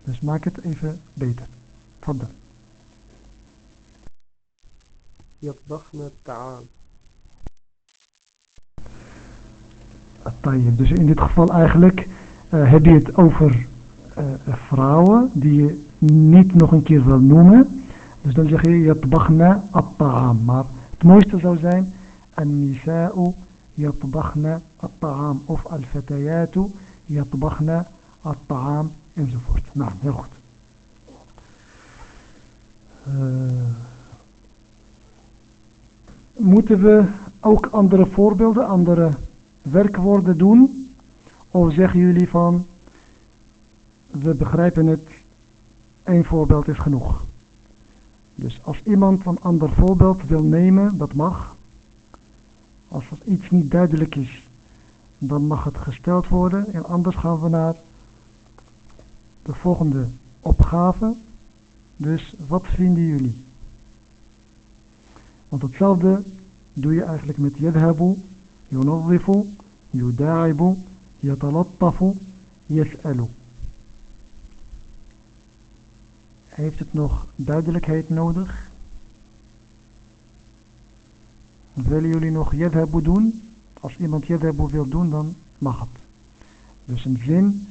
Dus maak het even beter. Tfadda. يطبخنا الطعام Dus in dit geval eigenlijk uh, heb je het over uh, vrouwen die je niet nog een keer wil noemen. Dus dan zeg je yatbachna at-ta'am. Maar het mooiste zou zijn an-nisa'u yatbachna at-ta'am of al-fatayatu yatbachna at-ta'am enzovoort. Nou, heel goed. Uh, moeten we ook andere voorbeelden, andere werkwoorden doen? Of zeggen jullie van, we begrijpen het, één voorbeeld is genoeg. Dus als iemand een ander voorbeeld wil nemen, dat mag. Als er iets niet duidelijk is, dan mag het gesteld worden. En anders gaan we naar de volgende opgave. Dus wat vinden jullie? Want hetzelfde doe je eigenlijk met yadhabu, yunadhifu, yuda'ibu, yatalattafu, yas'alu. Heeft het nog duidelijkheid nodig? Willen jullie nog yadhabu doen? Als iemand yadhabu wil doen, dan mag het. Dus een zin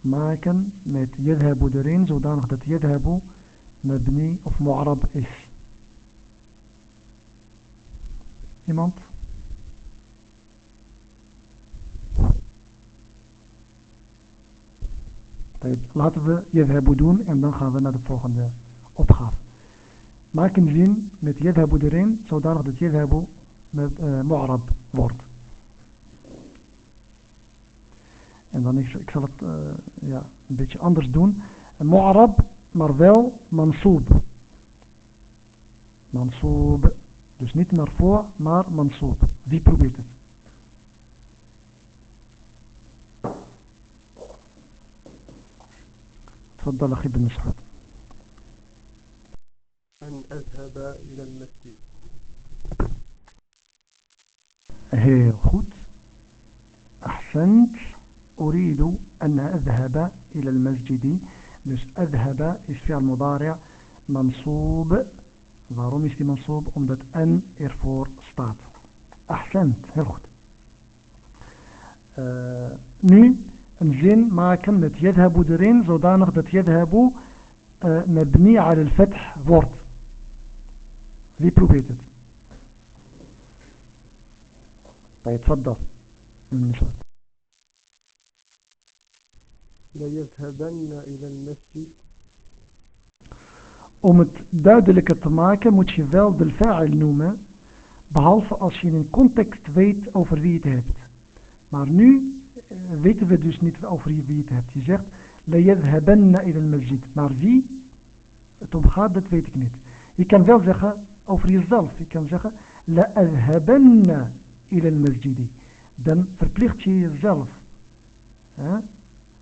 maken met yadhabu erin, zodanig dat yadhabu mabni of mu'arab is. Iemand? Laten we yadhabu doen en dan gaan we naar de volgende opgave. Maak een zin met yadhabu erin, zodanig dat yadhabu met uh, wordt. En dan is, ik zal het uh, ja, een beetje anders doen. Mu'arab, maar wel mansoob. Mansoob. Dus niet naar voor, maar mansoob. Wie probeert het? تفضل أخي بن مسعود أن أذهب إلى المسجد. heel goed أحسنت. أريد أن أذهب إلى المسجد. dus أذهب. is فعل مضارع منصوب. Waarom is die mansoob? Omdat en ervoor staat. Ahsend, heel goed. Uh, nu een zin maken met yadhabu erin, zodanig dat yadhabu uh, mabni al al-fath wordt. Wie probeert het? تفضل ليذهبن إلى المسجد om het duidelijker te maken moet je wel de fa'il noemen, behalve als je in een context weet over wie het hebt. Maar nu uh, weten we dus niet over wie het hebt. Je zegt, la yadhabanna ila al-masjid. Maar wie het om gaat, dat weet ik niet. Je kan wel zeggen over jezelf. Je kan zeggen, la adhabanna ila al-masjid. Dan verplicht je jezelf. Hè?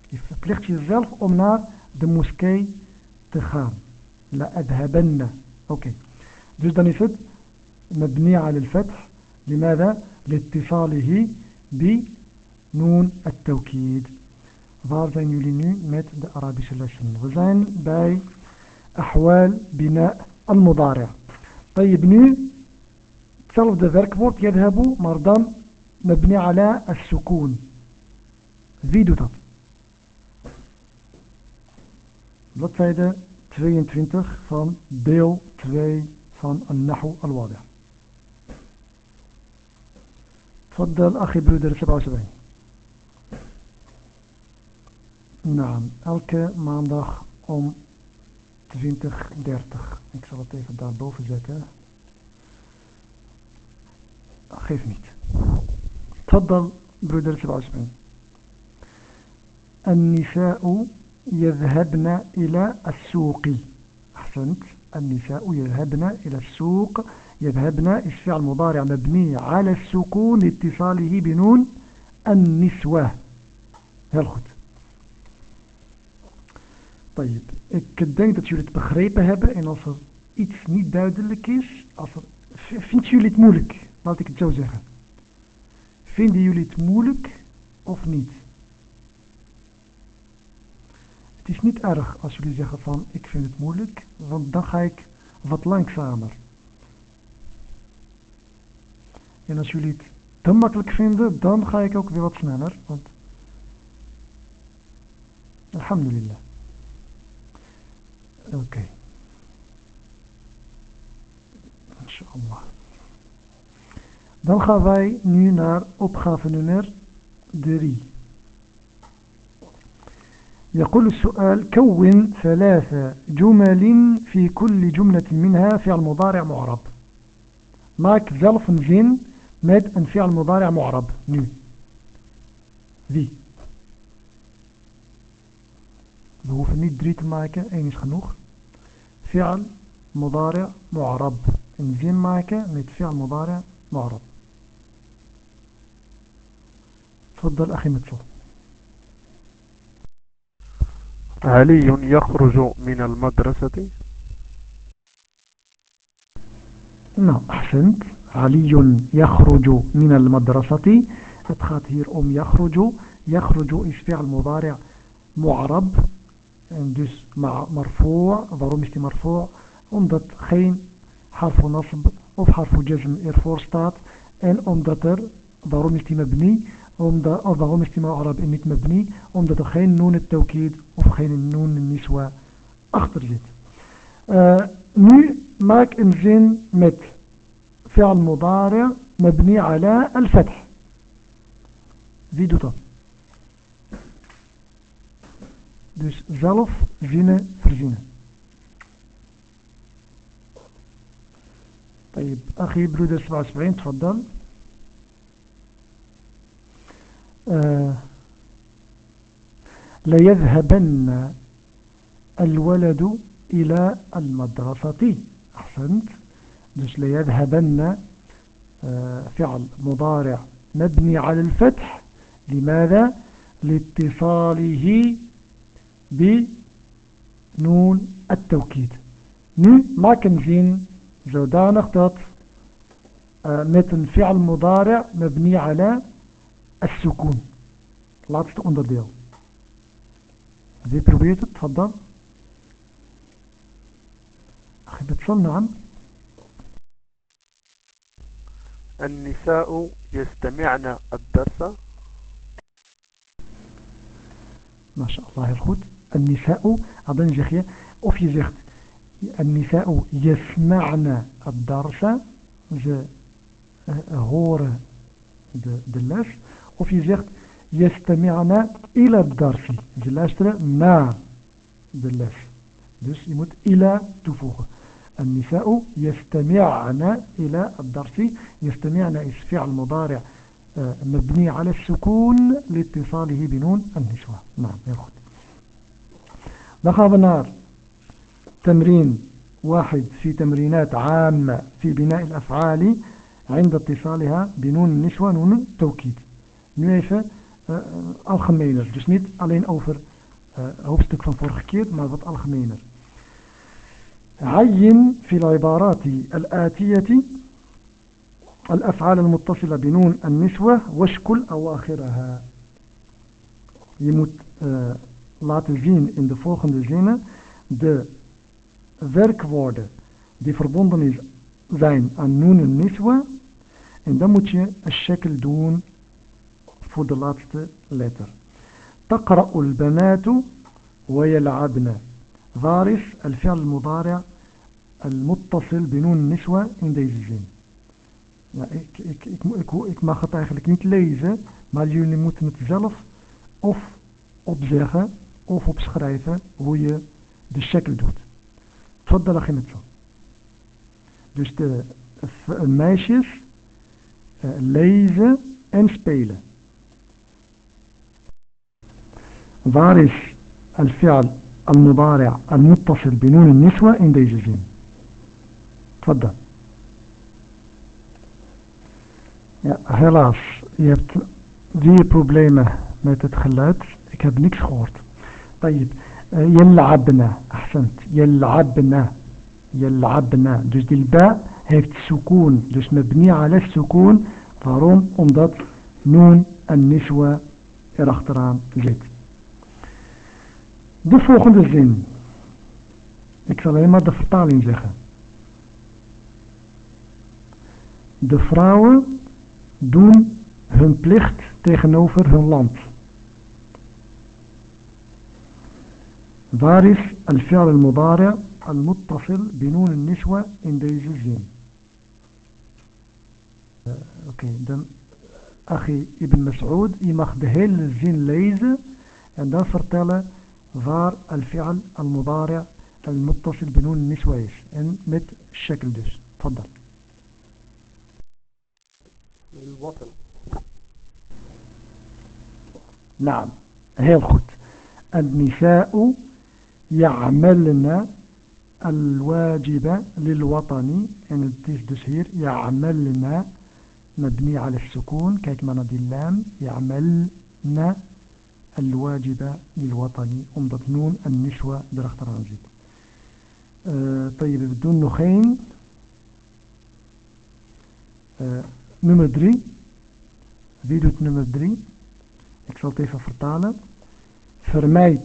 Je verplicht jezelf om naar de moskee te gaan. لأذهبن أوكي dus dan is het على الفتح لماذا لاتصاله نون التوكيد. ظار يوليني مت دا أرابي شلاشن وزين باي أحوال بناء المضارع. طيب نو تسالف دا فيركبورت يذهب مردم مبني على السكون. زيدو تط سايدة 22 فان ديو 2 فان النحو الواضح. تفضل أخي برودر 77 Nou, elke maandag om 20.30. Ik zal het even daarboven zetten. Geef niet. تفضل برودر 77 النساء يذهبن إلى السوق أحسنت النساء يذهبن إلى السوق يذهبن الفعل مضارع مبني على السكون لاتصاله بنون النسوة heel goed Ik denk dat jullie het begrepen hebben en als er iets niet duidelijk is, als er, vindt jullie het moeilijk? Laat ik het zo zeggen. Vinden jullie het moeilijk of niet? Het is niet erg als jullie zeggen van ik vind het moeilijk, want dan ga ik wat langzamer. En als jullie het te makkelijk vinden, dan ga ik ook weer wat sneller. Want... Alhamdulillah. أوكي ان شاء الله dan gaan wij nu naar opgave nummer 3 يقول السؤال كون ثلاثة جمل في كل جملة منها فعل مضارع معرب. ماك ذلف فين مد ان فعل مضارع معرب. نو ذي We hoeven niet drie te maken. فعل مضارع معرب. انفين معك نت فعل مضارع معرب. تفضل أخي متفو علي يخرج من المدرسة؟ نعم أحسنت. علي يخرج من المدرسة. اتخاط هير أم يخرج. يخرج اسفع المضارع معرب. Dus marfu' waarom is die marfu' omdat geen harfu nasb of harfu jazm ervoor staat en omdat er waarom is die mabni omdat, of waarom is die mu'arab en niet mabni omdat er geen noon het tawkid of geen noon niswa achter zit uh, nu maak een zin met فعل مضارع مبني على الفتح wie doet dat dus zelf zinnen verzinnen. طيب أخي برودر 77 تفضل آه ليذهبن الولد إلى المدرسة. أحسنت. Dus ليذهبن فعل مضارع مبني على الفتح. لماذا؟ لإتصاله بنون التوكيد. نو ما كنزين زودا نخطط آه، متن فعل مضارع مبني على السكون. لاتست اندر ديل زي بروبيت تفضل أخي بتصل نعم. النساء يستمعن الدرس. ما شاء الله الخد النساء dan zeg je of je النساء يسمعن الدرس. Ze horen de, de les of يستمعن إلى الدرس. Ze de les dus je moet إلى toevoegen. النساء يستمعن إلى الدرس. يستمعن إيش فعل مضارع آه، مبني على السكون لاتصاله بنون النسوة. نعم ياخد نخاف تمرين واحد في تمرينات عامة في بناء الأفعال عند اتصالها بنون النسوة نون التوكيد nu even uh, algemener. Dus niet alleen over uh, hoofdstuk van vorige algemener. عين في العبارات الآتية الأفعال المتصلة بنون النسوة واشكل أواخرها je moet uh, laten zien in de volgende zinnen de werkwoorden die verbonden is, zijn aan noen niswa en dan moet je een shekel doen voor de laatste letter. تقرأ البنات ويلعبن Waar is الفعل المضارع المتصل بنون النسوة in deze zin? Ja, ik, ik, ik, ik, ik mag het eigenlijk niet lezen, maar jullie moeten het zelf of opzeggen of opschrijven hoe je de shekel doet. Tfaddal in het zo. Dus de meisjes uh, lezen en spelen. waar is الفعل المضارع المتصل بنون النسوة in deze zin تفضل Ja, helaas. Je hebt weer problemen met het geluid. Ik heb niks gehoord. طيب يلعبنا أحسنت يلعبنا يلعبنا dus die ba heeft sukoon dus mebni ala sukoon waarom omdat noon en niswa erachteraan zit de volgende zin ik zal alleen maar de vertaling zeggen de vrouwen doen hun plicht tegenover hun land ظارف الفعل المضارع المتصل بنون النشوة عند الجزم أوكي دم أخي ابن مسعود يمخ هل الزين ليز عند فرتالة ظار الفعل المضارع المتصل بنون النسوة إيش ان مت الشكل دوس تفضل. نعم. هي الخط النساء يعملنا الواجب للوطن. يعني ان الديس دوسير يعملن مبني على السكون. كيك مانا دي اللام. يعملنا الواجب للوطن. امضت نون النشوة درخت رمزيد أه، طيب بدون نخين. أه، نمدري. فيديو نمدري اكسلت ايفا فرطالة فرميت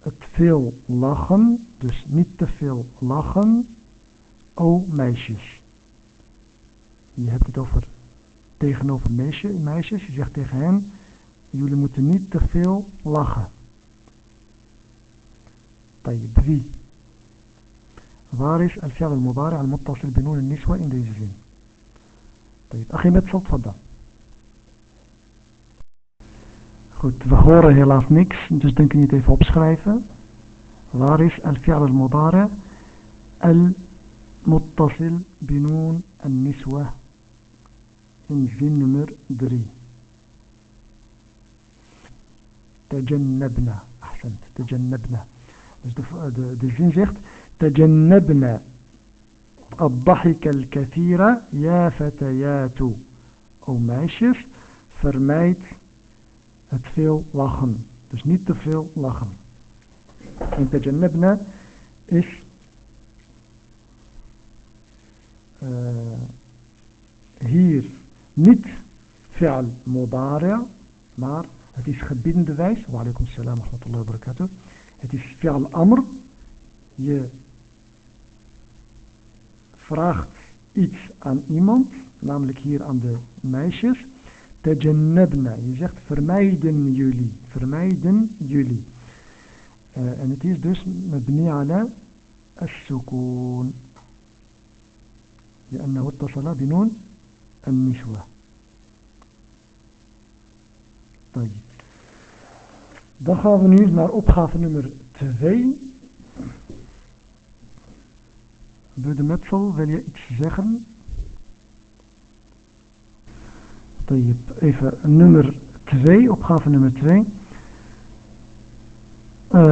het veel lachen, dus niet te veel lachen, o meisjes. Je hebt het over tegenover meisjes, meisjes. Je zegt tegen hen, jullie moeten niet te veel lachen. طيب wie? Waar is الفعل المضارع المتصل بنون النسوة in deze zin? طيب أخي متصل تفضل Goed, we horen helaas niks, dus dan kun je het even opschrijven. Waar is al-fi'al al-mudari al-muttasil binoon al-niswa in zin nummer 3. تجنبنا أحسنت تجنبنا dus de, de, de zin zegt تجنبنا الضحك الكثير يا فتيات o meisjes vermijd het veel lachen. Dus niet te veel lachen. En tajannabna is uh, hier niet fi'al mudari' maar het is gebindende wijs. Wa alaikum salam wa rahmatullahi wa barakatuh. Het is fi'al amr. Je vraagt iets aan iemand, namelijk hier aan de meisjes Tajannabna. Je zegt vermijden jullie. Vermijden jullie. Uh, en het is dus mabni ala السكون لأنه اتصل بنون النسوة طيب dan gaan we nu naar opgave nummer 2 Bude Metsel, wil je iets zeggen? طيب even nummer 2 opgave nummer 2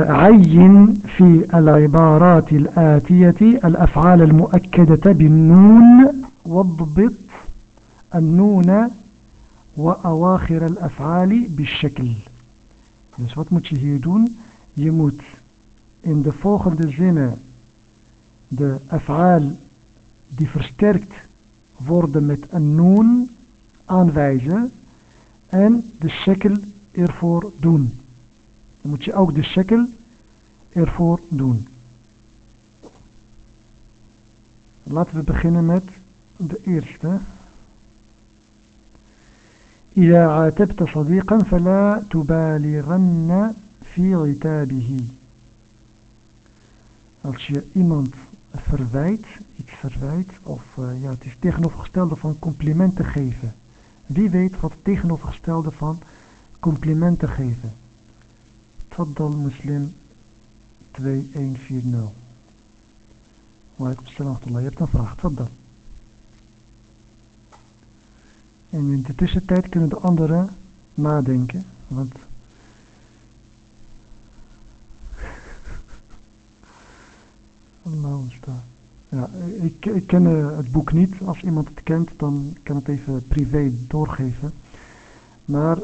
عين في العبارات الآتية الأفعال المؤكدة بالنون واضبط النون وأواخر الأفعال بالشكل Dus wat moet je hier doen? Je moet in de volgende zinnen de af'aal die versterkt worden met een noon aanwijzen en de shekel ervoor doen. Dan moet je ook de shekel ervoor doen. Laten we beginnen met de eerste. إذا عاتبت صديقا فلا تبالغن في عتابه Als je iemand verwijt, iets verwijt, of uh, ja, het is tegenovergestelde van complimenten geven. Wie weet wat het tegenovergestelde van complimenten geven. Tfaddal muslim 2140. Walaikum salam wa Je hebt een vraag. Tfaddal. En in de tussentijd kunnen de anderen nadenken. Want Allah Ja, ik, ik ken uh, het boek niet. Als iemand het kent, dan kan het even privé doorgeven. Maar,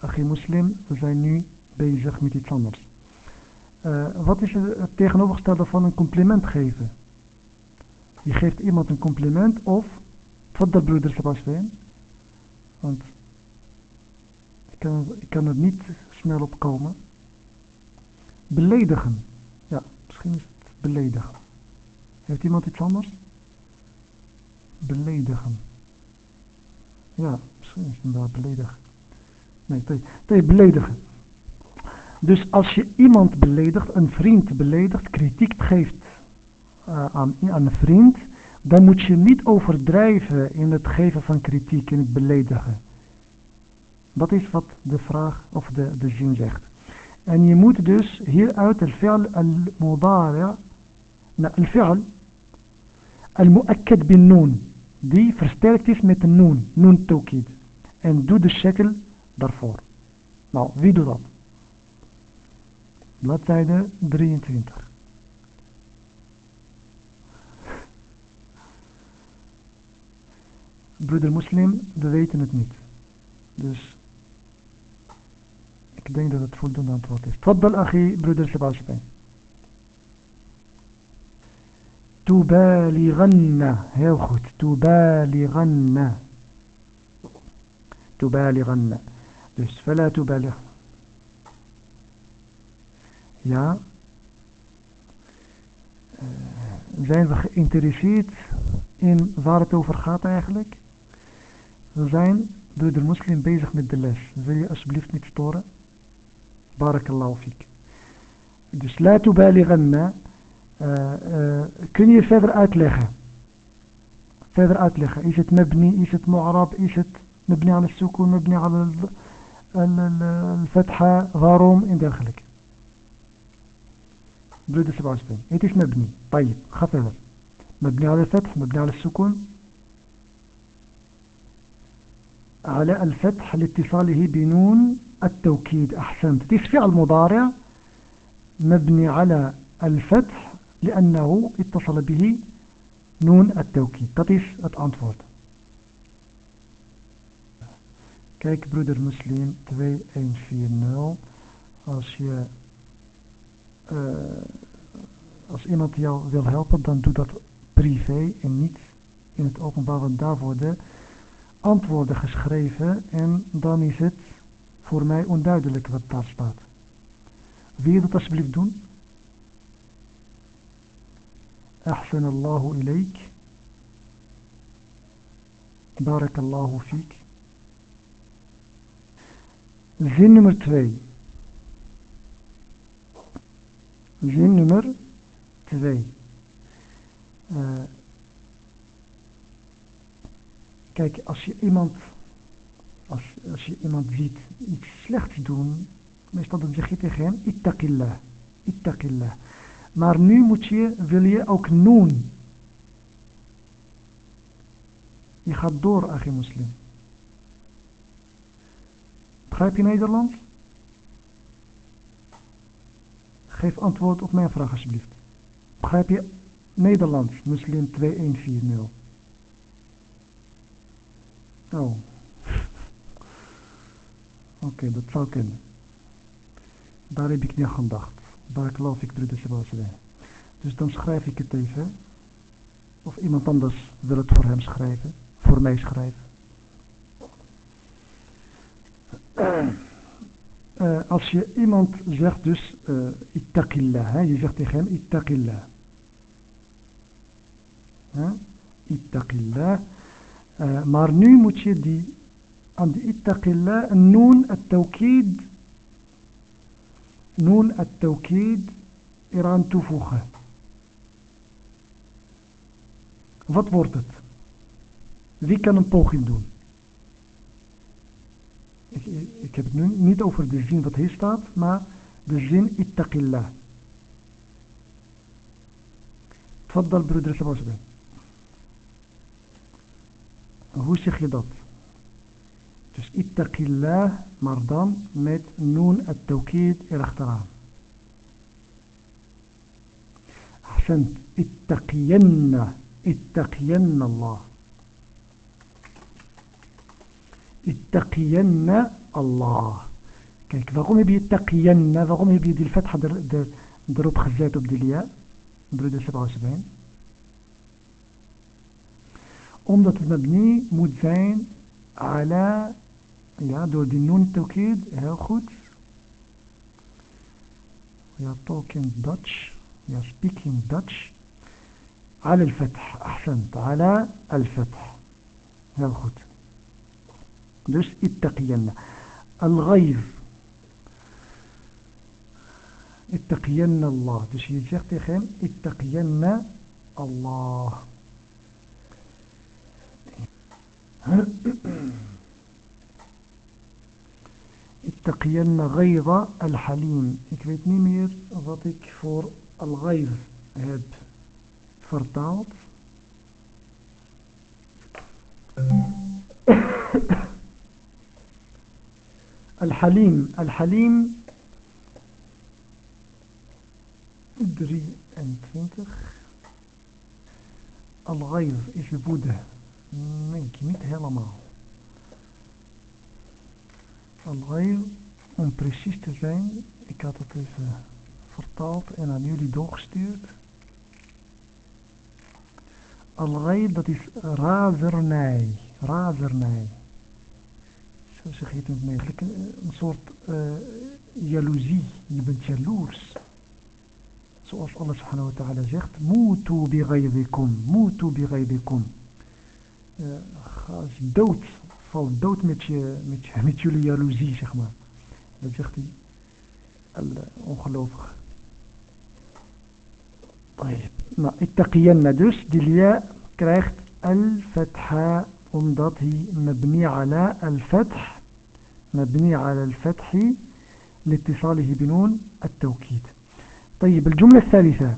Achie Muslim, we zijn nu bezig met iets anders. Uh, wat is het tegenovergestelde van een compliment geven? Je geeft iemand een compliment of, wat dat broeder Sebastian? Want ik kan, ik kan er niet snel op komen. Beledigen. Ja, misschien is het beledigen. Heeft iemand iets anders? Beledigen. Ja, misschien is het inderdaad beledigen. Nee, nee, beledigen. Dus als je iemand beledigt, een vriend beledigt, kritiek geeft uh, aan, aan een vriend, dan moet je niet overdrijven in het geven van kritiek, in het beledigen. Dat is wat de vraag of de, de zin zegt. En je moet dus hieruit al-fi'al al-mudari' al-fi'al al-mu'akkad bin noon. Die versterkt is met een noon, noon tawkid. En doe de shekel daarvoor. Nou, wie doet dat? Bladzijde 23. Broeder moslim, we weten het niet. Dus ik denk dat het voldoende antwoord is. Tfaddal akhi, broeder Sebastian. Tubaliganna. Heel goed. Tubaliganna. Tubaliganna. Dus, fala tubalig. Ja. Uh, zijn we geïnteresseerd in waar het over gaat eigenlijk? We zijn door de moslim bezig met de les. Wil je alsjeblieft niet storen? Barakallahu fik. Dus la tubalighanna. Uh, uh, kun je verder uitleggen? Verder uitleggen. Is het mabni, is het mu'arab, is het mabni al sukun, mabni al al-fatha, waarom en dergelijke. Broeder Sebastian. Het is mabni. طيب. Ga verder. مبني على الفتح مبني على السكون على الفتح لاتصاله بنون التوكيد أحسنت het is فعل مضارع مبني على الفتح لأنه اتصل به نون التوكيد dat is het antwoord kijk broeder muslim 2140 als je uh, als iemand jou wil helpen dan doe dat privé en niet in het openbaar want daar worden antwoorden geschreven en dan is het voor mij onduidelijk wat daar staat. Wil je dat alsjeblieft doen? أحسن الله إليك بارك الله فيك Zin nummer 2. Zin nummer 2. Uh, Kijk, als je iemand, als, als je iemand ziet iets slechts doen, meestal dan zeg je tegen hem, ittaqillah, ittaqillah. Maar nu moet je, wil je ook noen. Je gaat door, Achie Muslim. Begrijp je Nederlands? Geef antwoord op mijn vraag alsjeblieft. Begrijp je Nederlands, Muslim 2140? Oh. Oké, dat zou kunnen. Daar heb ik niet aan gedacht. Broeder Sebastian. Dus dan schrijf ik het even. Of iemand anders wil het voor hem schrijven. Voor mij schrijven. Uh, als je iemand zegt dus uh, ittaqillah, je zegt tegen hem ittaqillah. Huh? Ittaqillah. Uh, maar nu moet je die aan die ittaqillah noon at-tawkid noon at-tawkid eraan toevoegen. Wat wordt het? Wie kan een poging doen? Ik, ik, heb het nu niet over de zin wat hier staat, maar de zin ittaqillah. تفضل broeder Sebastian. Hoe zeg je dat? Dus ittaqillah, maar dan met noon het tawkid erachteraan. أحسنت اتقين اتقين الله اتقين الله Kijk, waarom heb je taqiyanna, waarom heb je die fatha er, er, erop gezet op de lia? Broeder Sabasabijn. Omdat het mabni moet zijn ala, ja, door die nun tawkid, heel goed. We are talking Dutch, we are speaking Dutch. على الفتح أحسنت على الفتح heel goed dus اتقين الغيظ اتقين الله dus je zegt tegen hem اتقين الله اتقين غيظ الحليم. ik weet niet meer wat ik voor الغيظ had vertaald الحليم الحليم دري انتينتخ الغيظ إيش بوده ممكن يتهلا معه Al-Ghayr, om precies te zijn, ik had het even vertaald en aan jullie doorgestuurd. Al-Ghayr, dat is razernij. Razernij. Zo zeg je het het Een, een soort uh, jaloezie. Je bent jaloers. Zoals Allah subhanahu wa ta'ala zegt, Mutu bi ghaydikum, mutu bi ghaydikum. Uh, ga dood, val dood met, je, met, je, met jullie jaloezie, zeg maar. Dat zegt hij, ongelovig. Nou, ittaqiyanna dus, die lia krijgt al-fatha, omdat hij mabni ala al-fath, mabni ala al-fathi, لاتصاله بنون التوكيد طيب الجملة الثالثة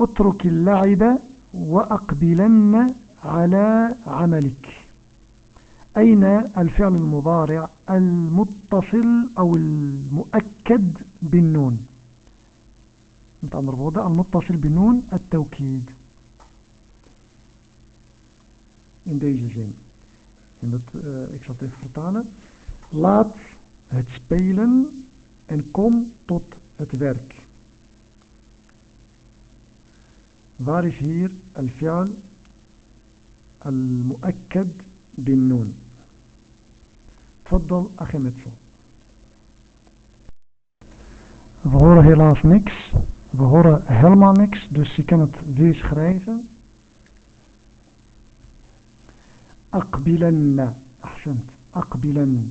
اترك اللعب وأقبلن على عملك أين الفعل المضارع المتصل أو المؤكد بالنون المتصل بالنون التوكيد in deze zin. En dat, uh, ik zal het even vertalen. Laat het spelen en kom tot het werk. Waar is hier al-fi'al bin noon? تفضل أخي متسو We horen helaas niks. We horen helemaal niks, dus je kan het weer schrijven. أقبلن أحسنت أقبلن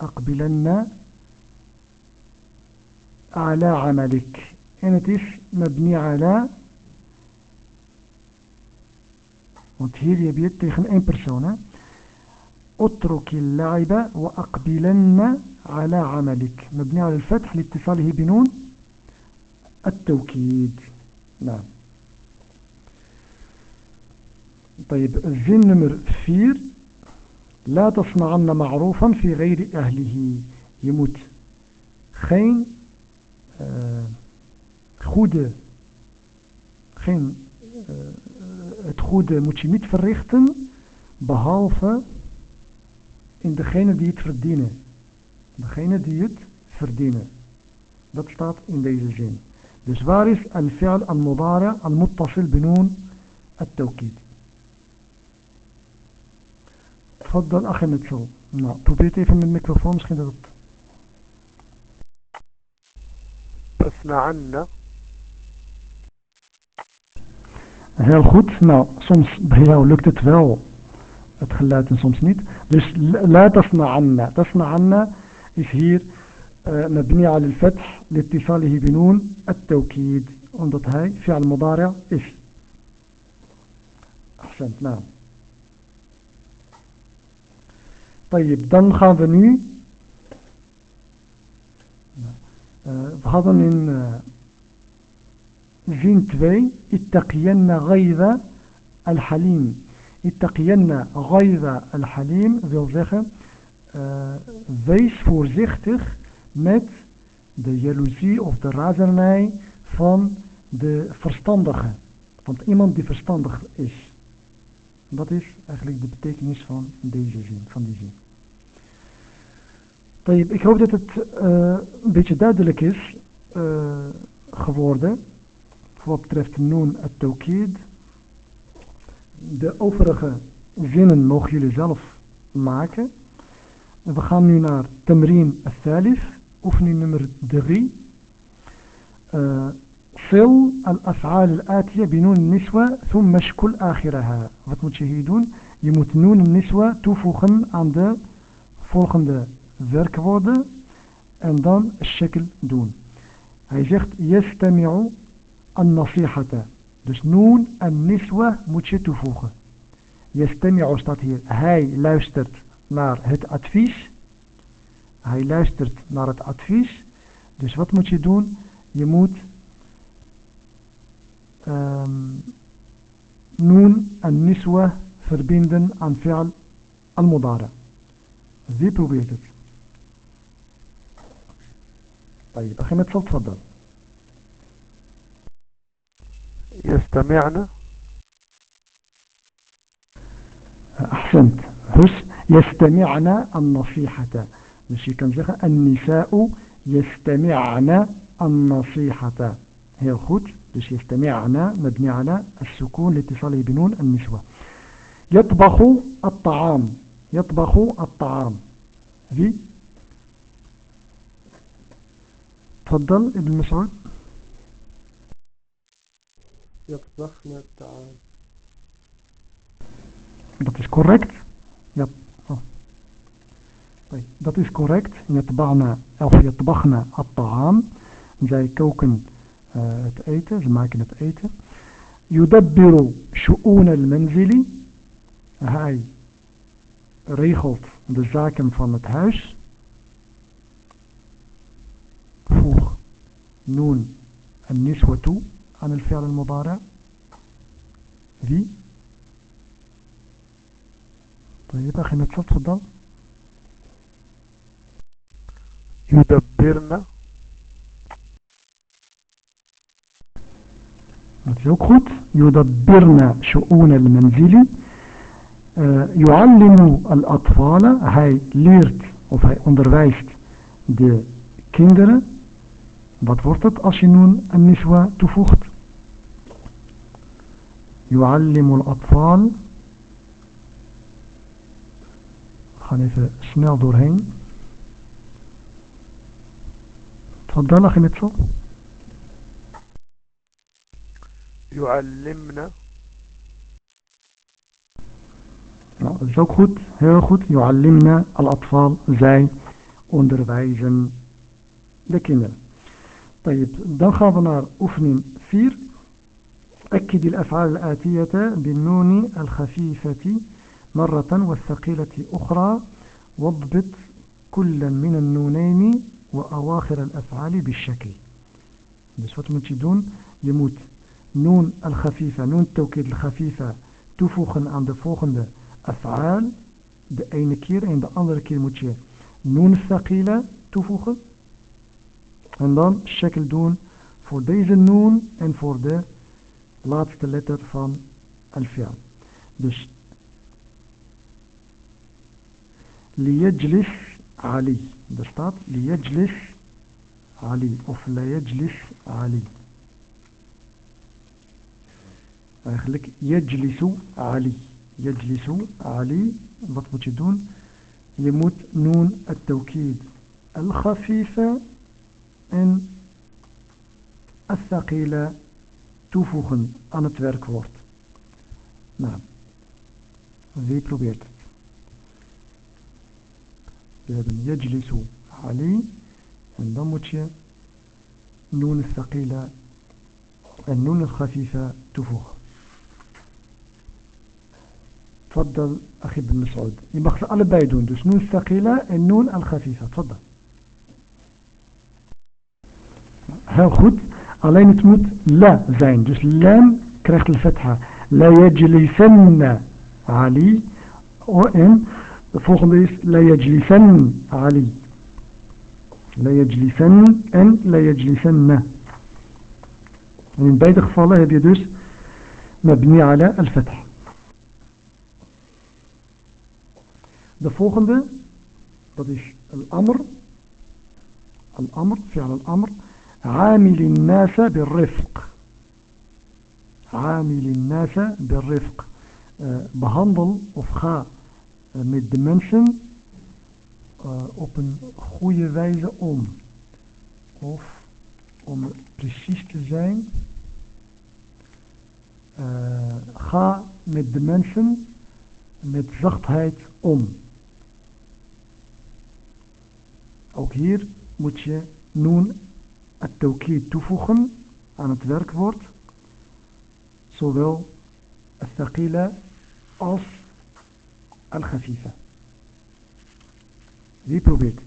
أقبلن على عملك en het is mabni ala want hier heb je het tegen één persoon hè أترك اللعب وأقبلن على عملك. مبني على الفتح لاتصاله بنون التوكيد. نعم. طيب الزين نمر 4 لا تصنعن معروفا في غير أهله. يموت. geen uh, goede, geen, uh, het goede moet je niet verrichten, behalve in degene die het verdienen. Degene die het verdienen. Dat staat in deze zin. Dus waar is al-fi'al al-mudara al-muttasil benoon al-tawkid? تفضل أخي متسو Nou, probeer het even met de microfoon, misschien dat het تصنعن Heel goed. Nou, soms bij jou lukt het wel. Het geluid en soms niet. Dus la tasna'anna. Tasna'anna is hier مبني على الفتح لاتصاله بنون التوكيد omdat hij فعل مضارع is. أحسنت نعم. طيب dan gaan we nu Uh, we hadden in uh, zin 2 ittaqiyanna ghayza al-halim. ittaqiyanna ghayza al-halim wil zeggen, uh, wees voorzichtig met de jaloezie of de razernij van de verstandige. Want iemand die verstandig is. Dat is eigenlijk de betekenis van deze zin, van die zin. Ik hoop dat het uh, een beetje duidelijk is uh, geworden. Wat betreft noon het tawkid. De overige zinnen mogen jullie zelf maken. We gaan nu naar Tamrin al-Thalif, oefening nummer 3. صل الأفعال الآتية بنون النسوة ثم اشكل آخرها. Wat moet je hier doen? Je moet noon النسوة toevoegen aan de volgende werkwoorden en dan shekel doen. Hij zegt yastami'u an-nasihata. Dus noon en niswa moet je toevoegen. Yastami'u staat hier. Hij luistert naar het advies. Hij luistert naar het advies. Dus wat moet je doen? Je moet um, noon en niswa verbinden aan fi'al al-mudara. Wie probeert het? طيب أخي متصل تفضل يستمعنا؟ أحسنت. هس يستمعنا النصيحة. dus je kan النساء يستمعنا النصيحة. heel goed dus يستمعنا مبني على السكون لاتصاله بنون النسوة. يطبخ الطعام. يطبخ الطعام. wie تفضل ابن مسعود. Dat is correct. Ja. Oh. Dat is correct. Yatabana, of. Zij koken uh, het eten, ze maken het eten. Yudabbiru shu'un al-manzili. Hij regelt de zaken van het huis. Voeg noen en niswa toe. عن الفعل المضارع. في طيب أخي نتفضل تفضل. يدبرنا. يدبرنا شؤون المنزل. آه، يعلم الأطفال. hij leert of hij onderwijst de kinderen Wat wordt als je نون النسوة toevoegt? يعلم الأطفال We gaan even snel doorheen. تفضل أخي متصل يعلمنا Nou, dat is ook goed, heel goed. يعلمنا الأطفال, zij onderwijzen de kinderen. طيب dan gaan we naar oefening 4 أكد الأفعال الآتية بالنون الخفيفة مرة والثقيلة أخرى واضبط كل من النونين وأواخر الأفعال بالشكل. بصفة متشدون يموت. نون الخفيفة نون التوكيد الخفيفة تفوخن عند فوخن أفعال بأين كير عند أنظر كير متشي نون الثقيلة تفوخن. عندهم الشكل دون. فور days النون and فور the laatste letter van al-fi'al. Dus liyajlis Ali. Daar staat liyajlis Ali of liyajlis Ali. Eigenlijk yajlisu Ali. Yajlisu Ali. Wat moet je doen? Je moet noon het tawkid al-khafifa en الثقيلة toevoegen aan het werkwoord. Nou, wie probeert het? We hebben yajlisu Ali en dan moet je noon الثقيلة en noon الخفيفة toevoegen. أخي بن مسعود je mag ze allebei doen dus noon الثقيلة en noon الخفيفة تفضل Heel goed. Alleen het moet la zijn. Dus lam krijgt een fetha. La yajlisanna. Ali. En de volgende is la yajlisan Ali. La yajlisan en la yajlisanna. En in beide gevallen heb je dus mabni ala al-fath. De volgende, dat is al-amr. Al-amr, fi'al al-amr. عامل الناس بالرفق عامل الناس بالرفق behandel of ga met de mensen op een goede wijze om. Of om precies te zijn, ga met de mensen met zachtheid om. Ook hier moet je noen het tawkid toevoegen aan het werkwoord. Zowel het thaqila als al-khafifa. Wie probeert?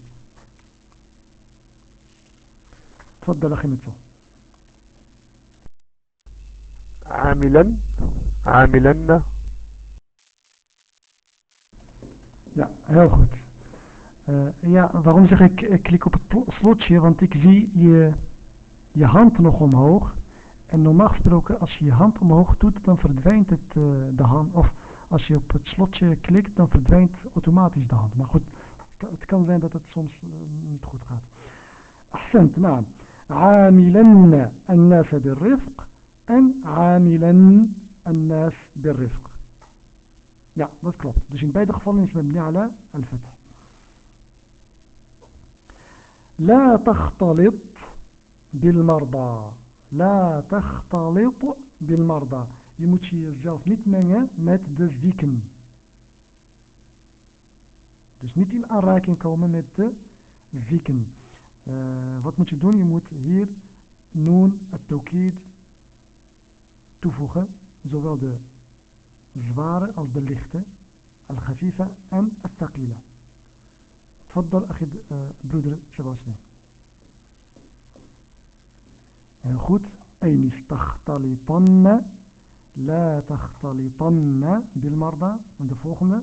تفضل أخي متفو عاملا عاملن Ja, heel goed. Uh, ja, waarom zeg ik, ik klik op het slotje? Want ik zie je, je hand nog omhoog. En normaal gesproken, als je je hand omhoog doet, dan verdwijnt het uh, de hand. Of als je op het slotje klikt, dan verdwijnt automatisch de hand. Maar goed, het kan zijn dat het soms uh, niet goed gaat. Accent, nou. عاملا الناس بالرفق en عاملا الناس بالرفق. Ja, dat klopt. Dus in beide gevallen is het mabni ala al-fath. لا تختلط bilmarda. La takhtalit bilmarda. Je moet jezelf niet mengen met de zieken. Dus niet in aanraking komen met de zieken. Eh, wat moet je doen? Je moet hier noon het tawkid toevoegen. Zowel de zware als de lichte. Al-Khafifa en al-Thaqila. Tfaddal, eh, broeder Sebastian. Heel goed. En istachtalitanna. La tachtalitanna. Bilmarda. En de volgende.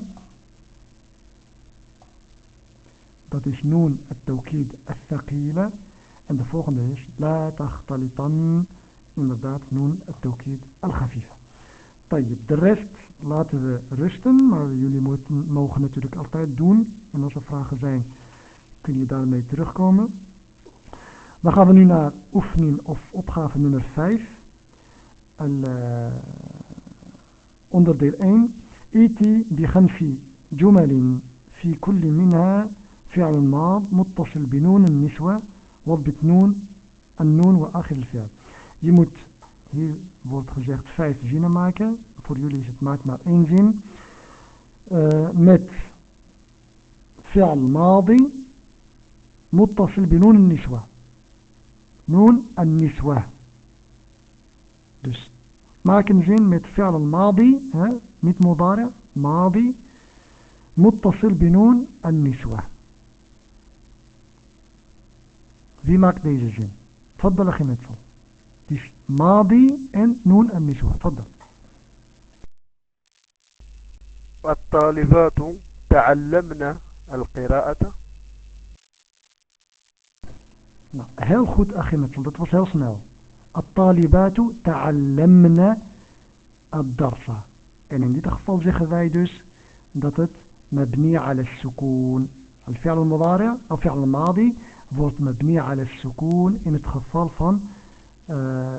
Dat is noon het tawkid al En de volgende is la tachtalitan. Inderdaad, noon het tawkid al-khafifa. De rest laten we rusten, maar jullie mogen natuurlijk altijd doen. En als er vragen zijn, kun je daarmee terugkomen. Dan gaan we nu naar oefening of opgave nummer 5. Eh, onderdeel 1. Iti biganfi jumalin fi kulli minha fi'al maad muttasil binoon niswa wat bitnoon annoon wa akhil fi'al. Je moet, hier wordt gezegd, vijf zinnen maken. Voor jullie is het maakt maar één zin. Uh, met fi'al maadi muttasil binoon niswa. نون النسوة. dus maak een zin met فعل الماضي ha met مضارع ماضي متصل بنون النسوة. wie maakt deze zin. تفضل أخي met فعل ماضي en نون النسوة. تفضل. الطالبات تعلمنا القراءة. Nou, heel goed, Achimetel. Dat was heel snel. الطالبات تعلمنا الدرس en in dit geval zeggen wij dus dat het مبني على السكون الفعل المضارع أو فعل الماضي wordt مبني على السكون in het geval van uh,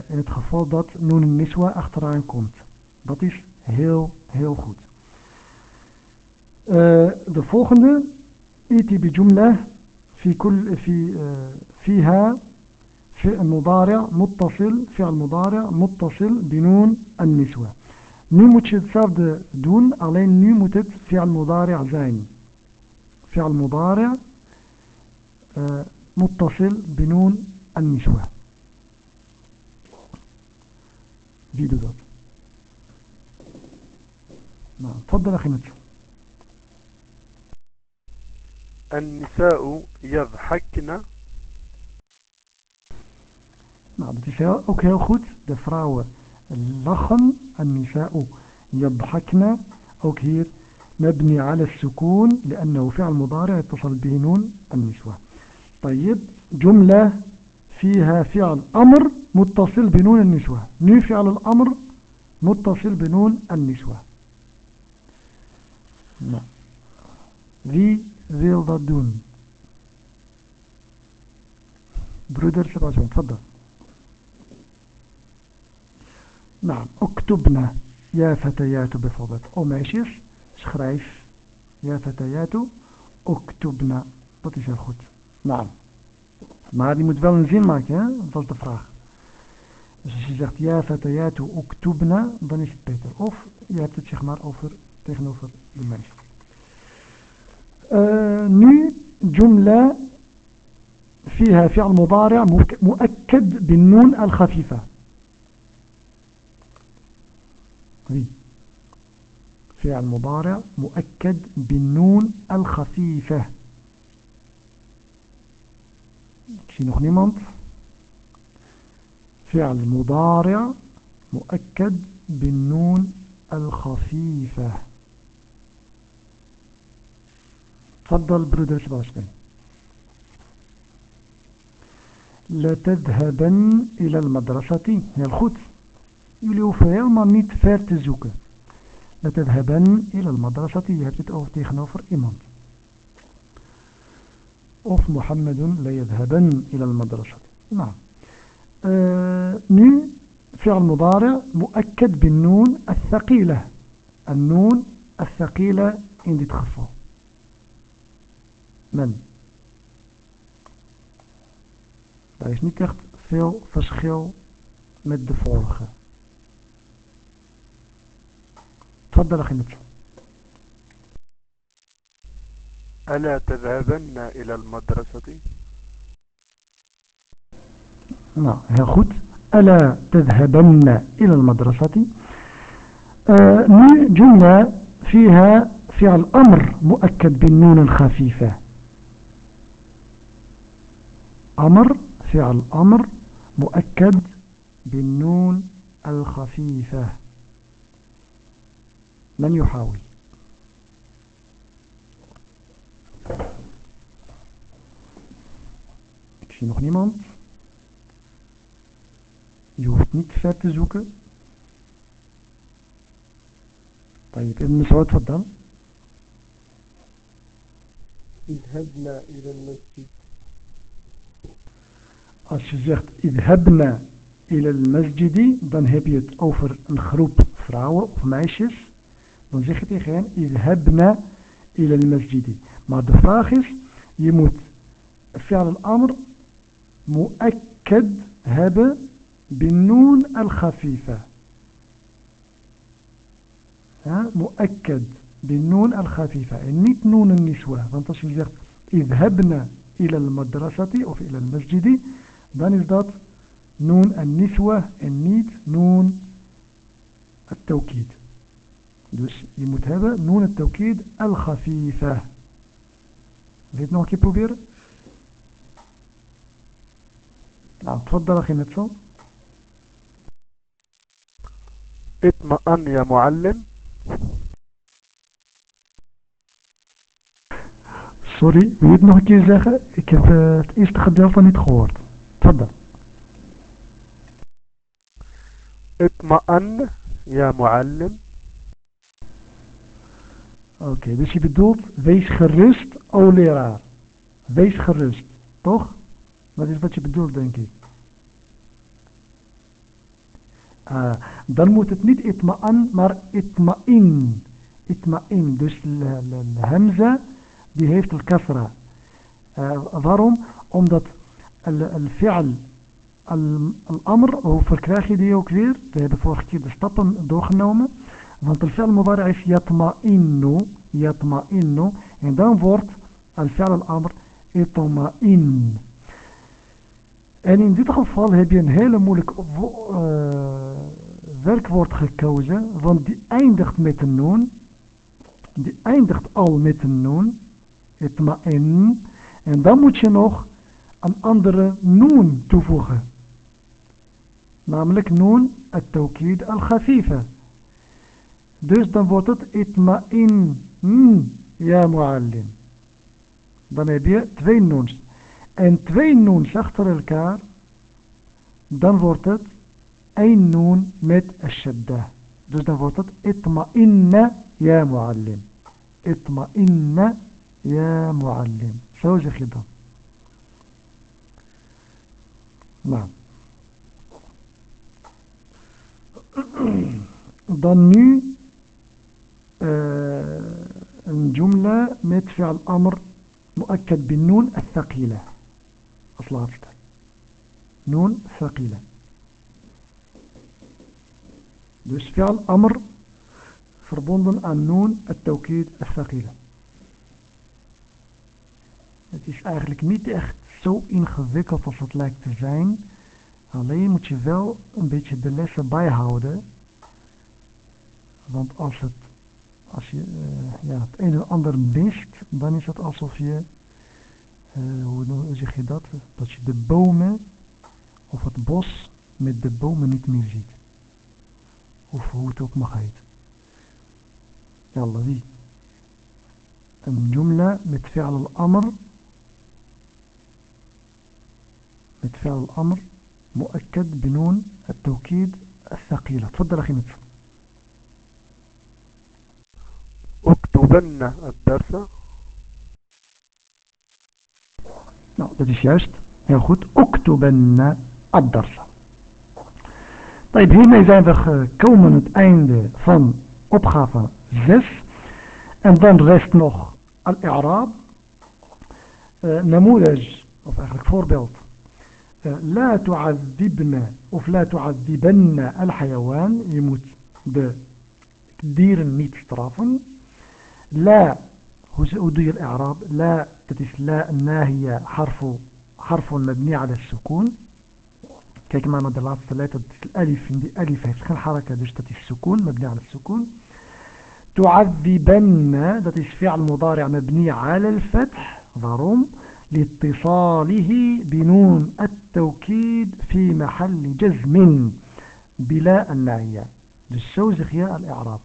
in het geval dat noon niswa achteraan komt dat is heel heel goed uh, de volgende iti بجملة في كل في uh, فيها فعل مضارع متصل فعل مضارع متصل بنون النسوة. نو متشد سافد دون علين نو متت فعل مضارع زين. فعل مضارع آه، متصل بنون النسوة. فيديو دوت. نعم تفضل أخي نتشو النساء يضحكن Nou, dat is heel, ook heel goed. De. النساء يضحكن ook hier مبني على السكون لأنه فعل مضارع اتصل به نون النسوة طيب جملة فيها فعل أمر متصل بنون النسوة نو فعل الأمر متصل بنون النسوة نعم Wie wil dat doen? Broeder Sebastian, تفضل. نعم اكتبنا يا فتيات bijvoorbeeld. O meisjes, schrijf. Ja فتيات اكتبنا. Een zin maken, hè? Dat was de vraag. Dus als je zegt ja فتيات اكتبنا, je hebt het zeg maar over, tegenover de meisjes. nu جملة فيها فعل مضارع مؤكد بالنون الخفيفة فعل مضارع مؤكد بالنون الخفيفة. Zie nog فعل مضارع مؤكد بالنون الخفيفة. تفضل برودر سباستين لتذهبن إلى المدرسة heel goed jullie hoeven helemaal niet ver te zoeken لتذهبن إلى المدرسة je hebt het over tegenover iemand of محمد ليذهبن إلى المدرسة نعم آه nu فعل مضارع مؤكد بالنون الثقيلة النون الثقيلة in dit geval men. Daar is niet echt veel verschil met de vorige. تفضل أخي نبشو ألا تذهبن إلى المدرسة؟ نعم goed ألا تذهبن إلى المدرسة؟ آه nu جملة فيها فعل أمر مؤكد بالنون الخفيفة. أمر فعل أمر مؤكد بالنون الخفيفة. من يحاول Ik zie nog niemand. Je hoeft niet ver te zoeken. طيب ابن مسعود تفضل اذهبنا إلى المسجد Als je zegt idhabna ila al-masjidi, dan heb je het over een groep vrouwen of meisjes. Dan zeg je tegen hen idhabna ila al-masjidi. Maar de vraag is, je moet fi'al al-amr mu'akkad hebben al-khafifa. Ja, mu'akkad binoon al-khafifa. En niet noon al-niswa. Want als je zegt idhabna ila al-madrasati of ila al-masjidi, dan is dat en niswa en niet het tawkid. دوش لمتابة نون التوكيد الخفيفة. زيت نوكي بوبير نعم تفضل أخي نتفو اطمئن يا معلم. سوري ويد نوع كي زاخة كيف تقيش تخدر فانيت تفضل. اطمئن يا معلم. Oké, dus je bedoelt, wees gerust, o leraar. Wees gerust, toch? Dat is wat je bedoelt, denk ik. Ah, dan moet het niet itma'an, maar itma'in. Itma'in, dus hamza, die heeft al kasra. Uh, waarom? Omdat al-fi'al, al-amr, hoe verkrijg je die ook weer? We hebben vorige keer de stappen doorgenomen. Want el fi'al mudari is yatma'innu, yatma'innu. En dan wordt el fi'al al-amr itma'in. En in dit geval heb je een hele moeilijk uh, werkwoord gekozen. Want die eindigt met een noon. Die eindigt al met een noon. Itma'in. En dan moet je nog een andere noon toevoegen. Namelijk noon het tawkid al-khafifa. Mm, twee noons. En twee noons achter elkaar. Dan wordt het één noon met ashadda. Dus dan wordt het itma'inna ja muallim. Itma'inna ja muallim. Zo zeg je dan. Nou. Dan nu uh, een jumla met fi'al amr muakkad bin noon al-thaqila. Als laatste. Noon thaqila. Dus fi'al amr verbonden aan noon al-tawkid al-thaqila. Het is eigenlijk niet echt zo ingewikkeld als het lijkt te zijn. Alleen moet je wel een beetje de lessen bijhouden. Want als het als je uh, ja, het een en ander mist, dan is het alsof je, uh, hoe, hoe zeg je dat? Dat je de bomen of het bos met de bomen niet meer ziet. Of hoe het ook mag heet. Yalla, wie? Een jumla met fi'al al-amr. met fi'al al-amr. مؤكد بنون التوكيد الثقيلة تفضل أخي مدفع أقبلنا الدرس نعم ده مش ياشت ياخد أكتبنا الدرس طيب هنا زين ده كومن ات ايند فان اوبغافا زيس ان دان ريست نوخ الاعراب نموذج أو اخرك فوربيلد لا تعذبنا أو لا تعذبن الحيوان يموت de dier niet straffen لا je الإعراب لا تتس لا الناهية حرف حرف مبني على السكون. maar naar de الألف ألف heeft geen حركة dus dat سكون مبني على السكون. تعذبن dat فعل مضارع مبني على الفتح waarom لاتصاله بنون التوكيد في محل جزم بلا الناهية dus zo الإعراب.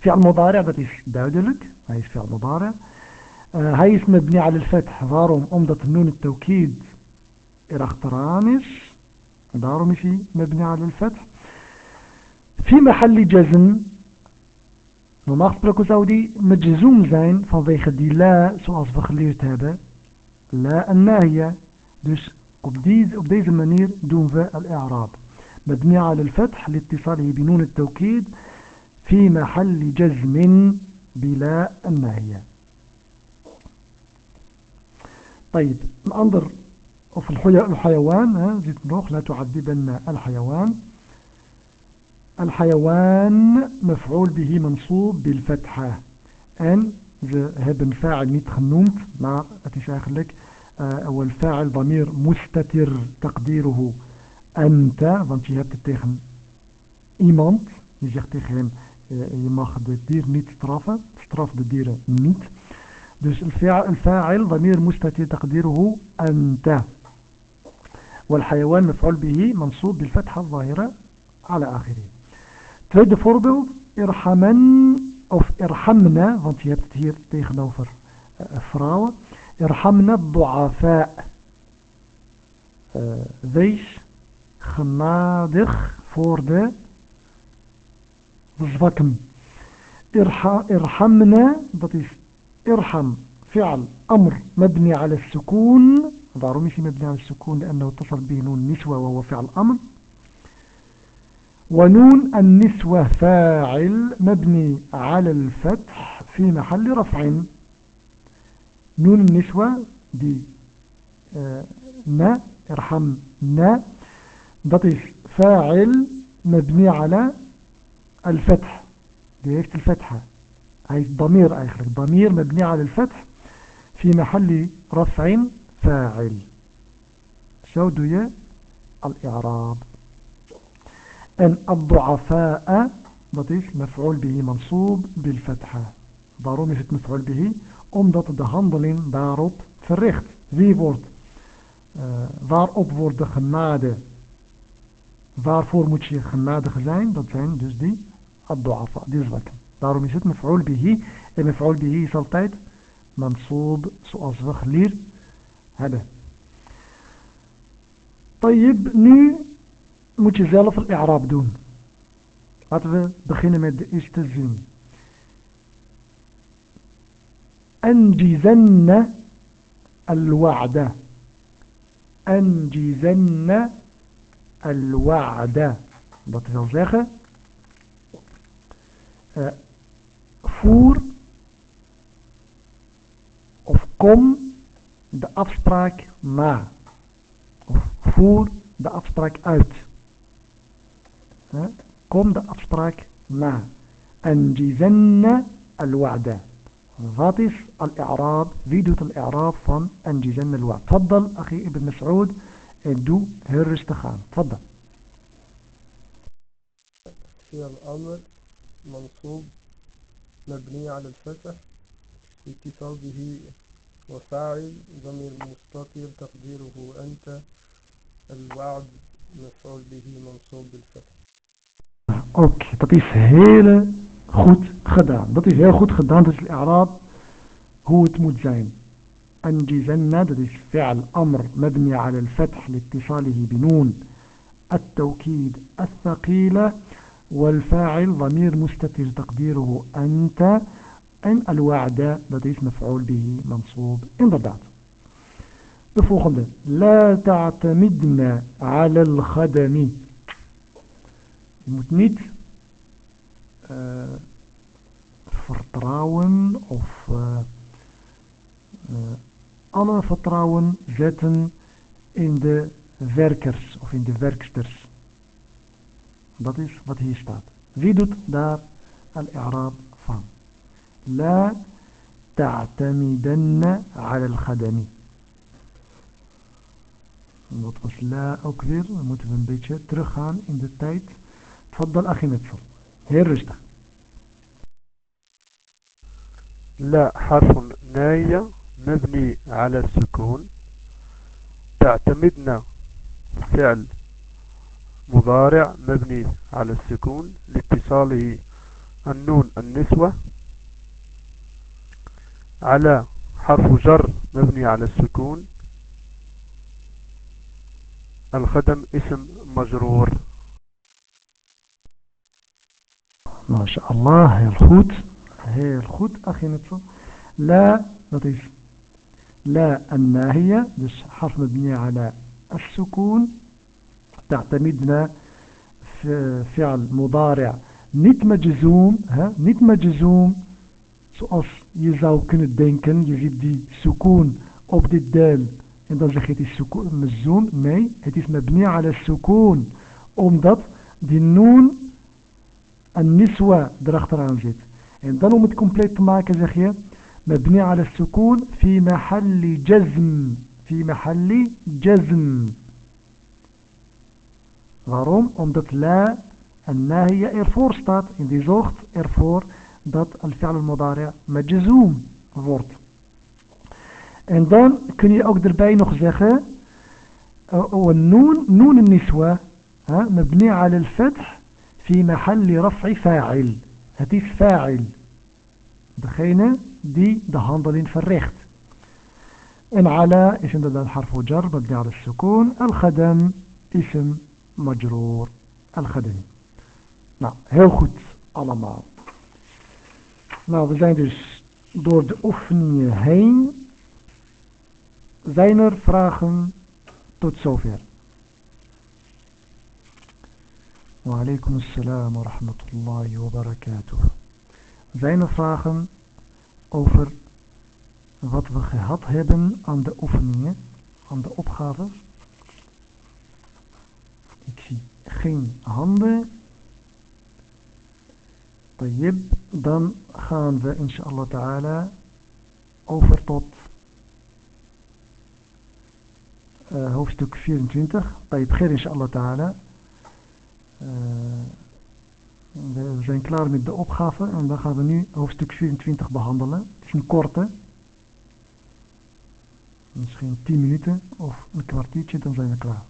فعل مضارع dat is duidelijk hij is فعل مضارع uh, hij is مبني على الفتح waarom omdat نون التوكيد erachteraan is en daarom is hij مبني على الفتح في محل جزم normaal gesproken zou die مجزوم zijn vanwege die la zoals we geleerd hebben la en nahia dus op, die, op deze manier doen we al-i'raab مبني على الفتح لاتصاله بنون التوكيد في محل جزم بلا النهي طيب الأنظر of الحيوان zit nog لا تعذبن الحيوان. الحيوان مفعول به منصوب بالفتحة en ze hebben fa'il niet genoemd maar het is uh, والفاعل ضمير مستتر تقديره. أنت want je hebt het tegen iemand je mag de dier niet straffen straf de dieren niet dus الفاعل ضمير مستتر تقديره أنت والحيوان مفعول به منصوب بالفتحة الظاهرة على آخره tweede voorbeeld irhamen of irhamna want je hebt het hier tegenover uh, vrouwen irhamna du'afa uh, wees genadig voor de zwakken. Irha, irhamna, dat is irham, fi'al, amr, mabni ala sukoon. Waarom is hij? لأنه اتصل به نون نسوة وهو فعل أمر. ونون النسوة فاعل. مبني على الفتح في محل رفع. نون النسوة دي آه نا ارحم نا فاعل. مبني على الفتح. ديريكت الفتحة. أي ضمير آخر. ضمير مبني على الفتح في محل رفع فاعل. شودية الإعراب. أن الضعفاء بطيس مفعول به منصوب بالفتحة. ضروري مش مفعول به. omdat de handeling daarop verricht. ذي wordt, uh, waarop wordt de genade, waarvoor moet je genadig zijn? Dat zijn dus die الضعفاء ديزبكن دارو ميزت مفعول به. إيه مفعول به سلطيت منصوب سو أصبخ لير. هذا. طيب ني متزالة في الإعراب دون. أتفا بخينا مادة إستزين أنجزن الوعد. أنجزن الوعد. بطل زيخه voer of kom de afspraak na of voer de afspraak uit uh, kom de afspraak na أنجزن الوعد al-i'raab wie doet al-i'raab van أنجزن الوعد تفضل أخي ابن مسعود heel rustig aan تفضل فعل الأمر منصوب مبني على الفتح اتصال به وفاعل ضمير مستطير تقديره أنت الوعد مفعول به منصوب بالفتح Oké, okay, dat is heel goed gedaan. Dat is heel goed gedaan. Dat is hoe het moet zijn. أنجزنا dat is فعل أمر مبني على الفتح لاتصاله بنون التوكيد الثقيلة والفاعل ضمير مستتر تقديره أنت أن الوعد لديك مفعول به منصوب. انضبعت بفوخم لا تعتمدنا على الخدم. متنيت. آه، فرتراون أو آه، أنا فرتراون جاتن in de werkers of in de werksters. Dat is wat hier staat. Wie doet daar al-i'raab van? La ta'tamidanna ala al-khadami. Dat was la ook weer. Dan moeten we een beetje teruggaan in de tijd. أخي متصل هي الرجلة لا حرف ناية مبني على السكون تعتمدنا فعل مضارع مبني على السكون لاتصاله النون النسوة على حرف جر مبني على السكون الخدم اسم مجرور. ما شاء الله heel goed heel goed أخي نتصل لا is لا الناهية حرف مبني على السكون. تعتمدنا فعل مضارع niet مجزوم hè? niet مجزوم zoals je zou kunnen denken je ziet die sukoon op dit deel en dan zeg je het is sukoon nee het is mabni ala sukoon omdat die noon een niswa erachteraan zit en dan om het compleet te maken zeg je مبني على السكون في محل جزم في محل جزم Waarom? Omdat la en nahiya ervoor staat. En die zorgt ervoor dat al-fi'al al-mudari' majzoom wordt. En dan kun je ook erbij nog zeggen. والنون نون النسوة مبني على الفتح في محل رفع فاعل het is فاعل degene die de handeling verricht en على is inderdaad جر مبني على السكون الخدم اسم majroor al-Ghadani. Nou, heel goed allemaal. Nou, we zijn dus door de oefeningen heen. Zijn er vragen tot zover? Wa alaikum assalam wa rahmatullahi wa barakatuh. Zijn er vragen over wat we gehad hebben aan de oefeningen, aan de opgaves? Ik zie geen handen. Tayyib, dan gaan we inshallah ta'ala over tot uh, hoofdstuk 24. Tayyib, geer inshallah ta'ala. Uh, we zijn klaar met de opgave en dan gaan we nu hoofdstuk 24 behandelen. Het is een korte. Misschien 10 minuten of een kwartiertje, dan zijn we klaar.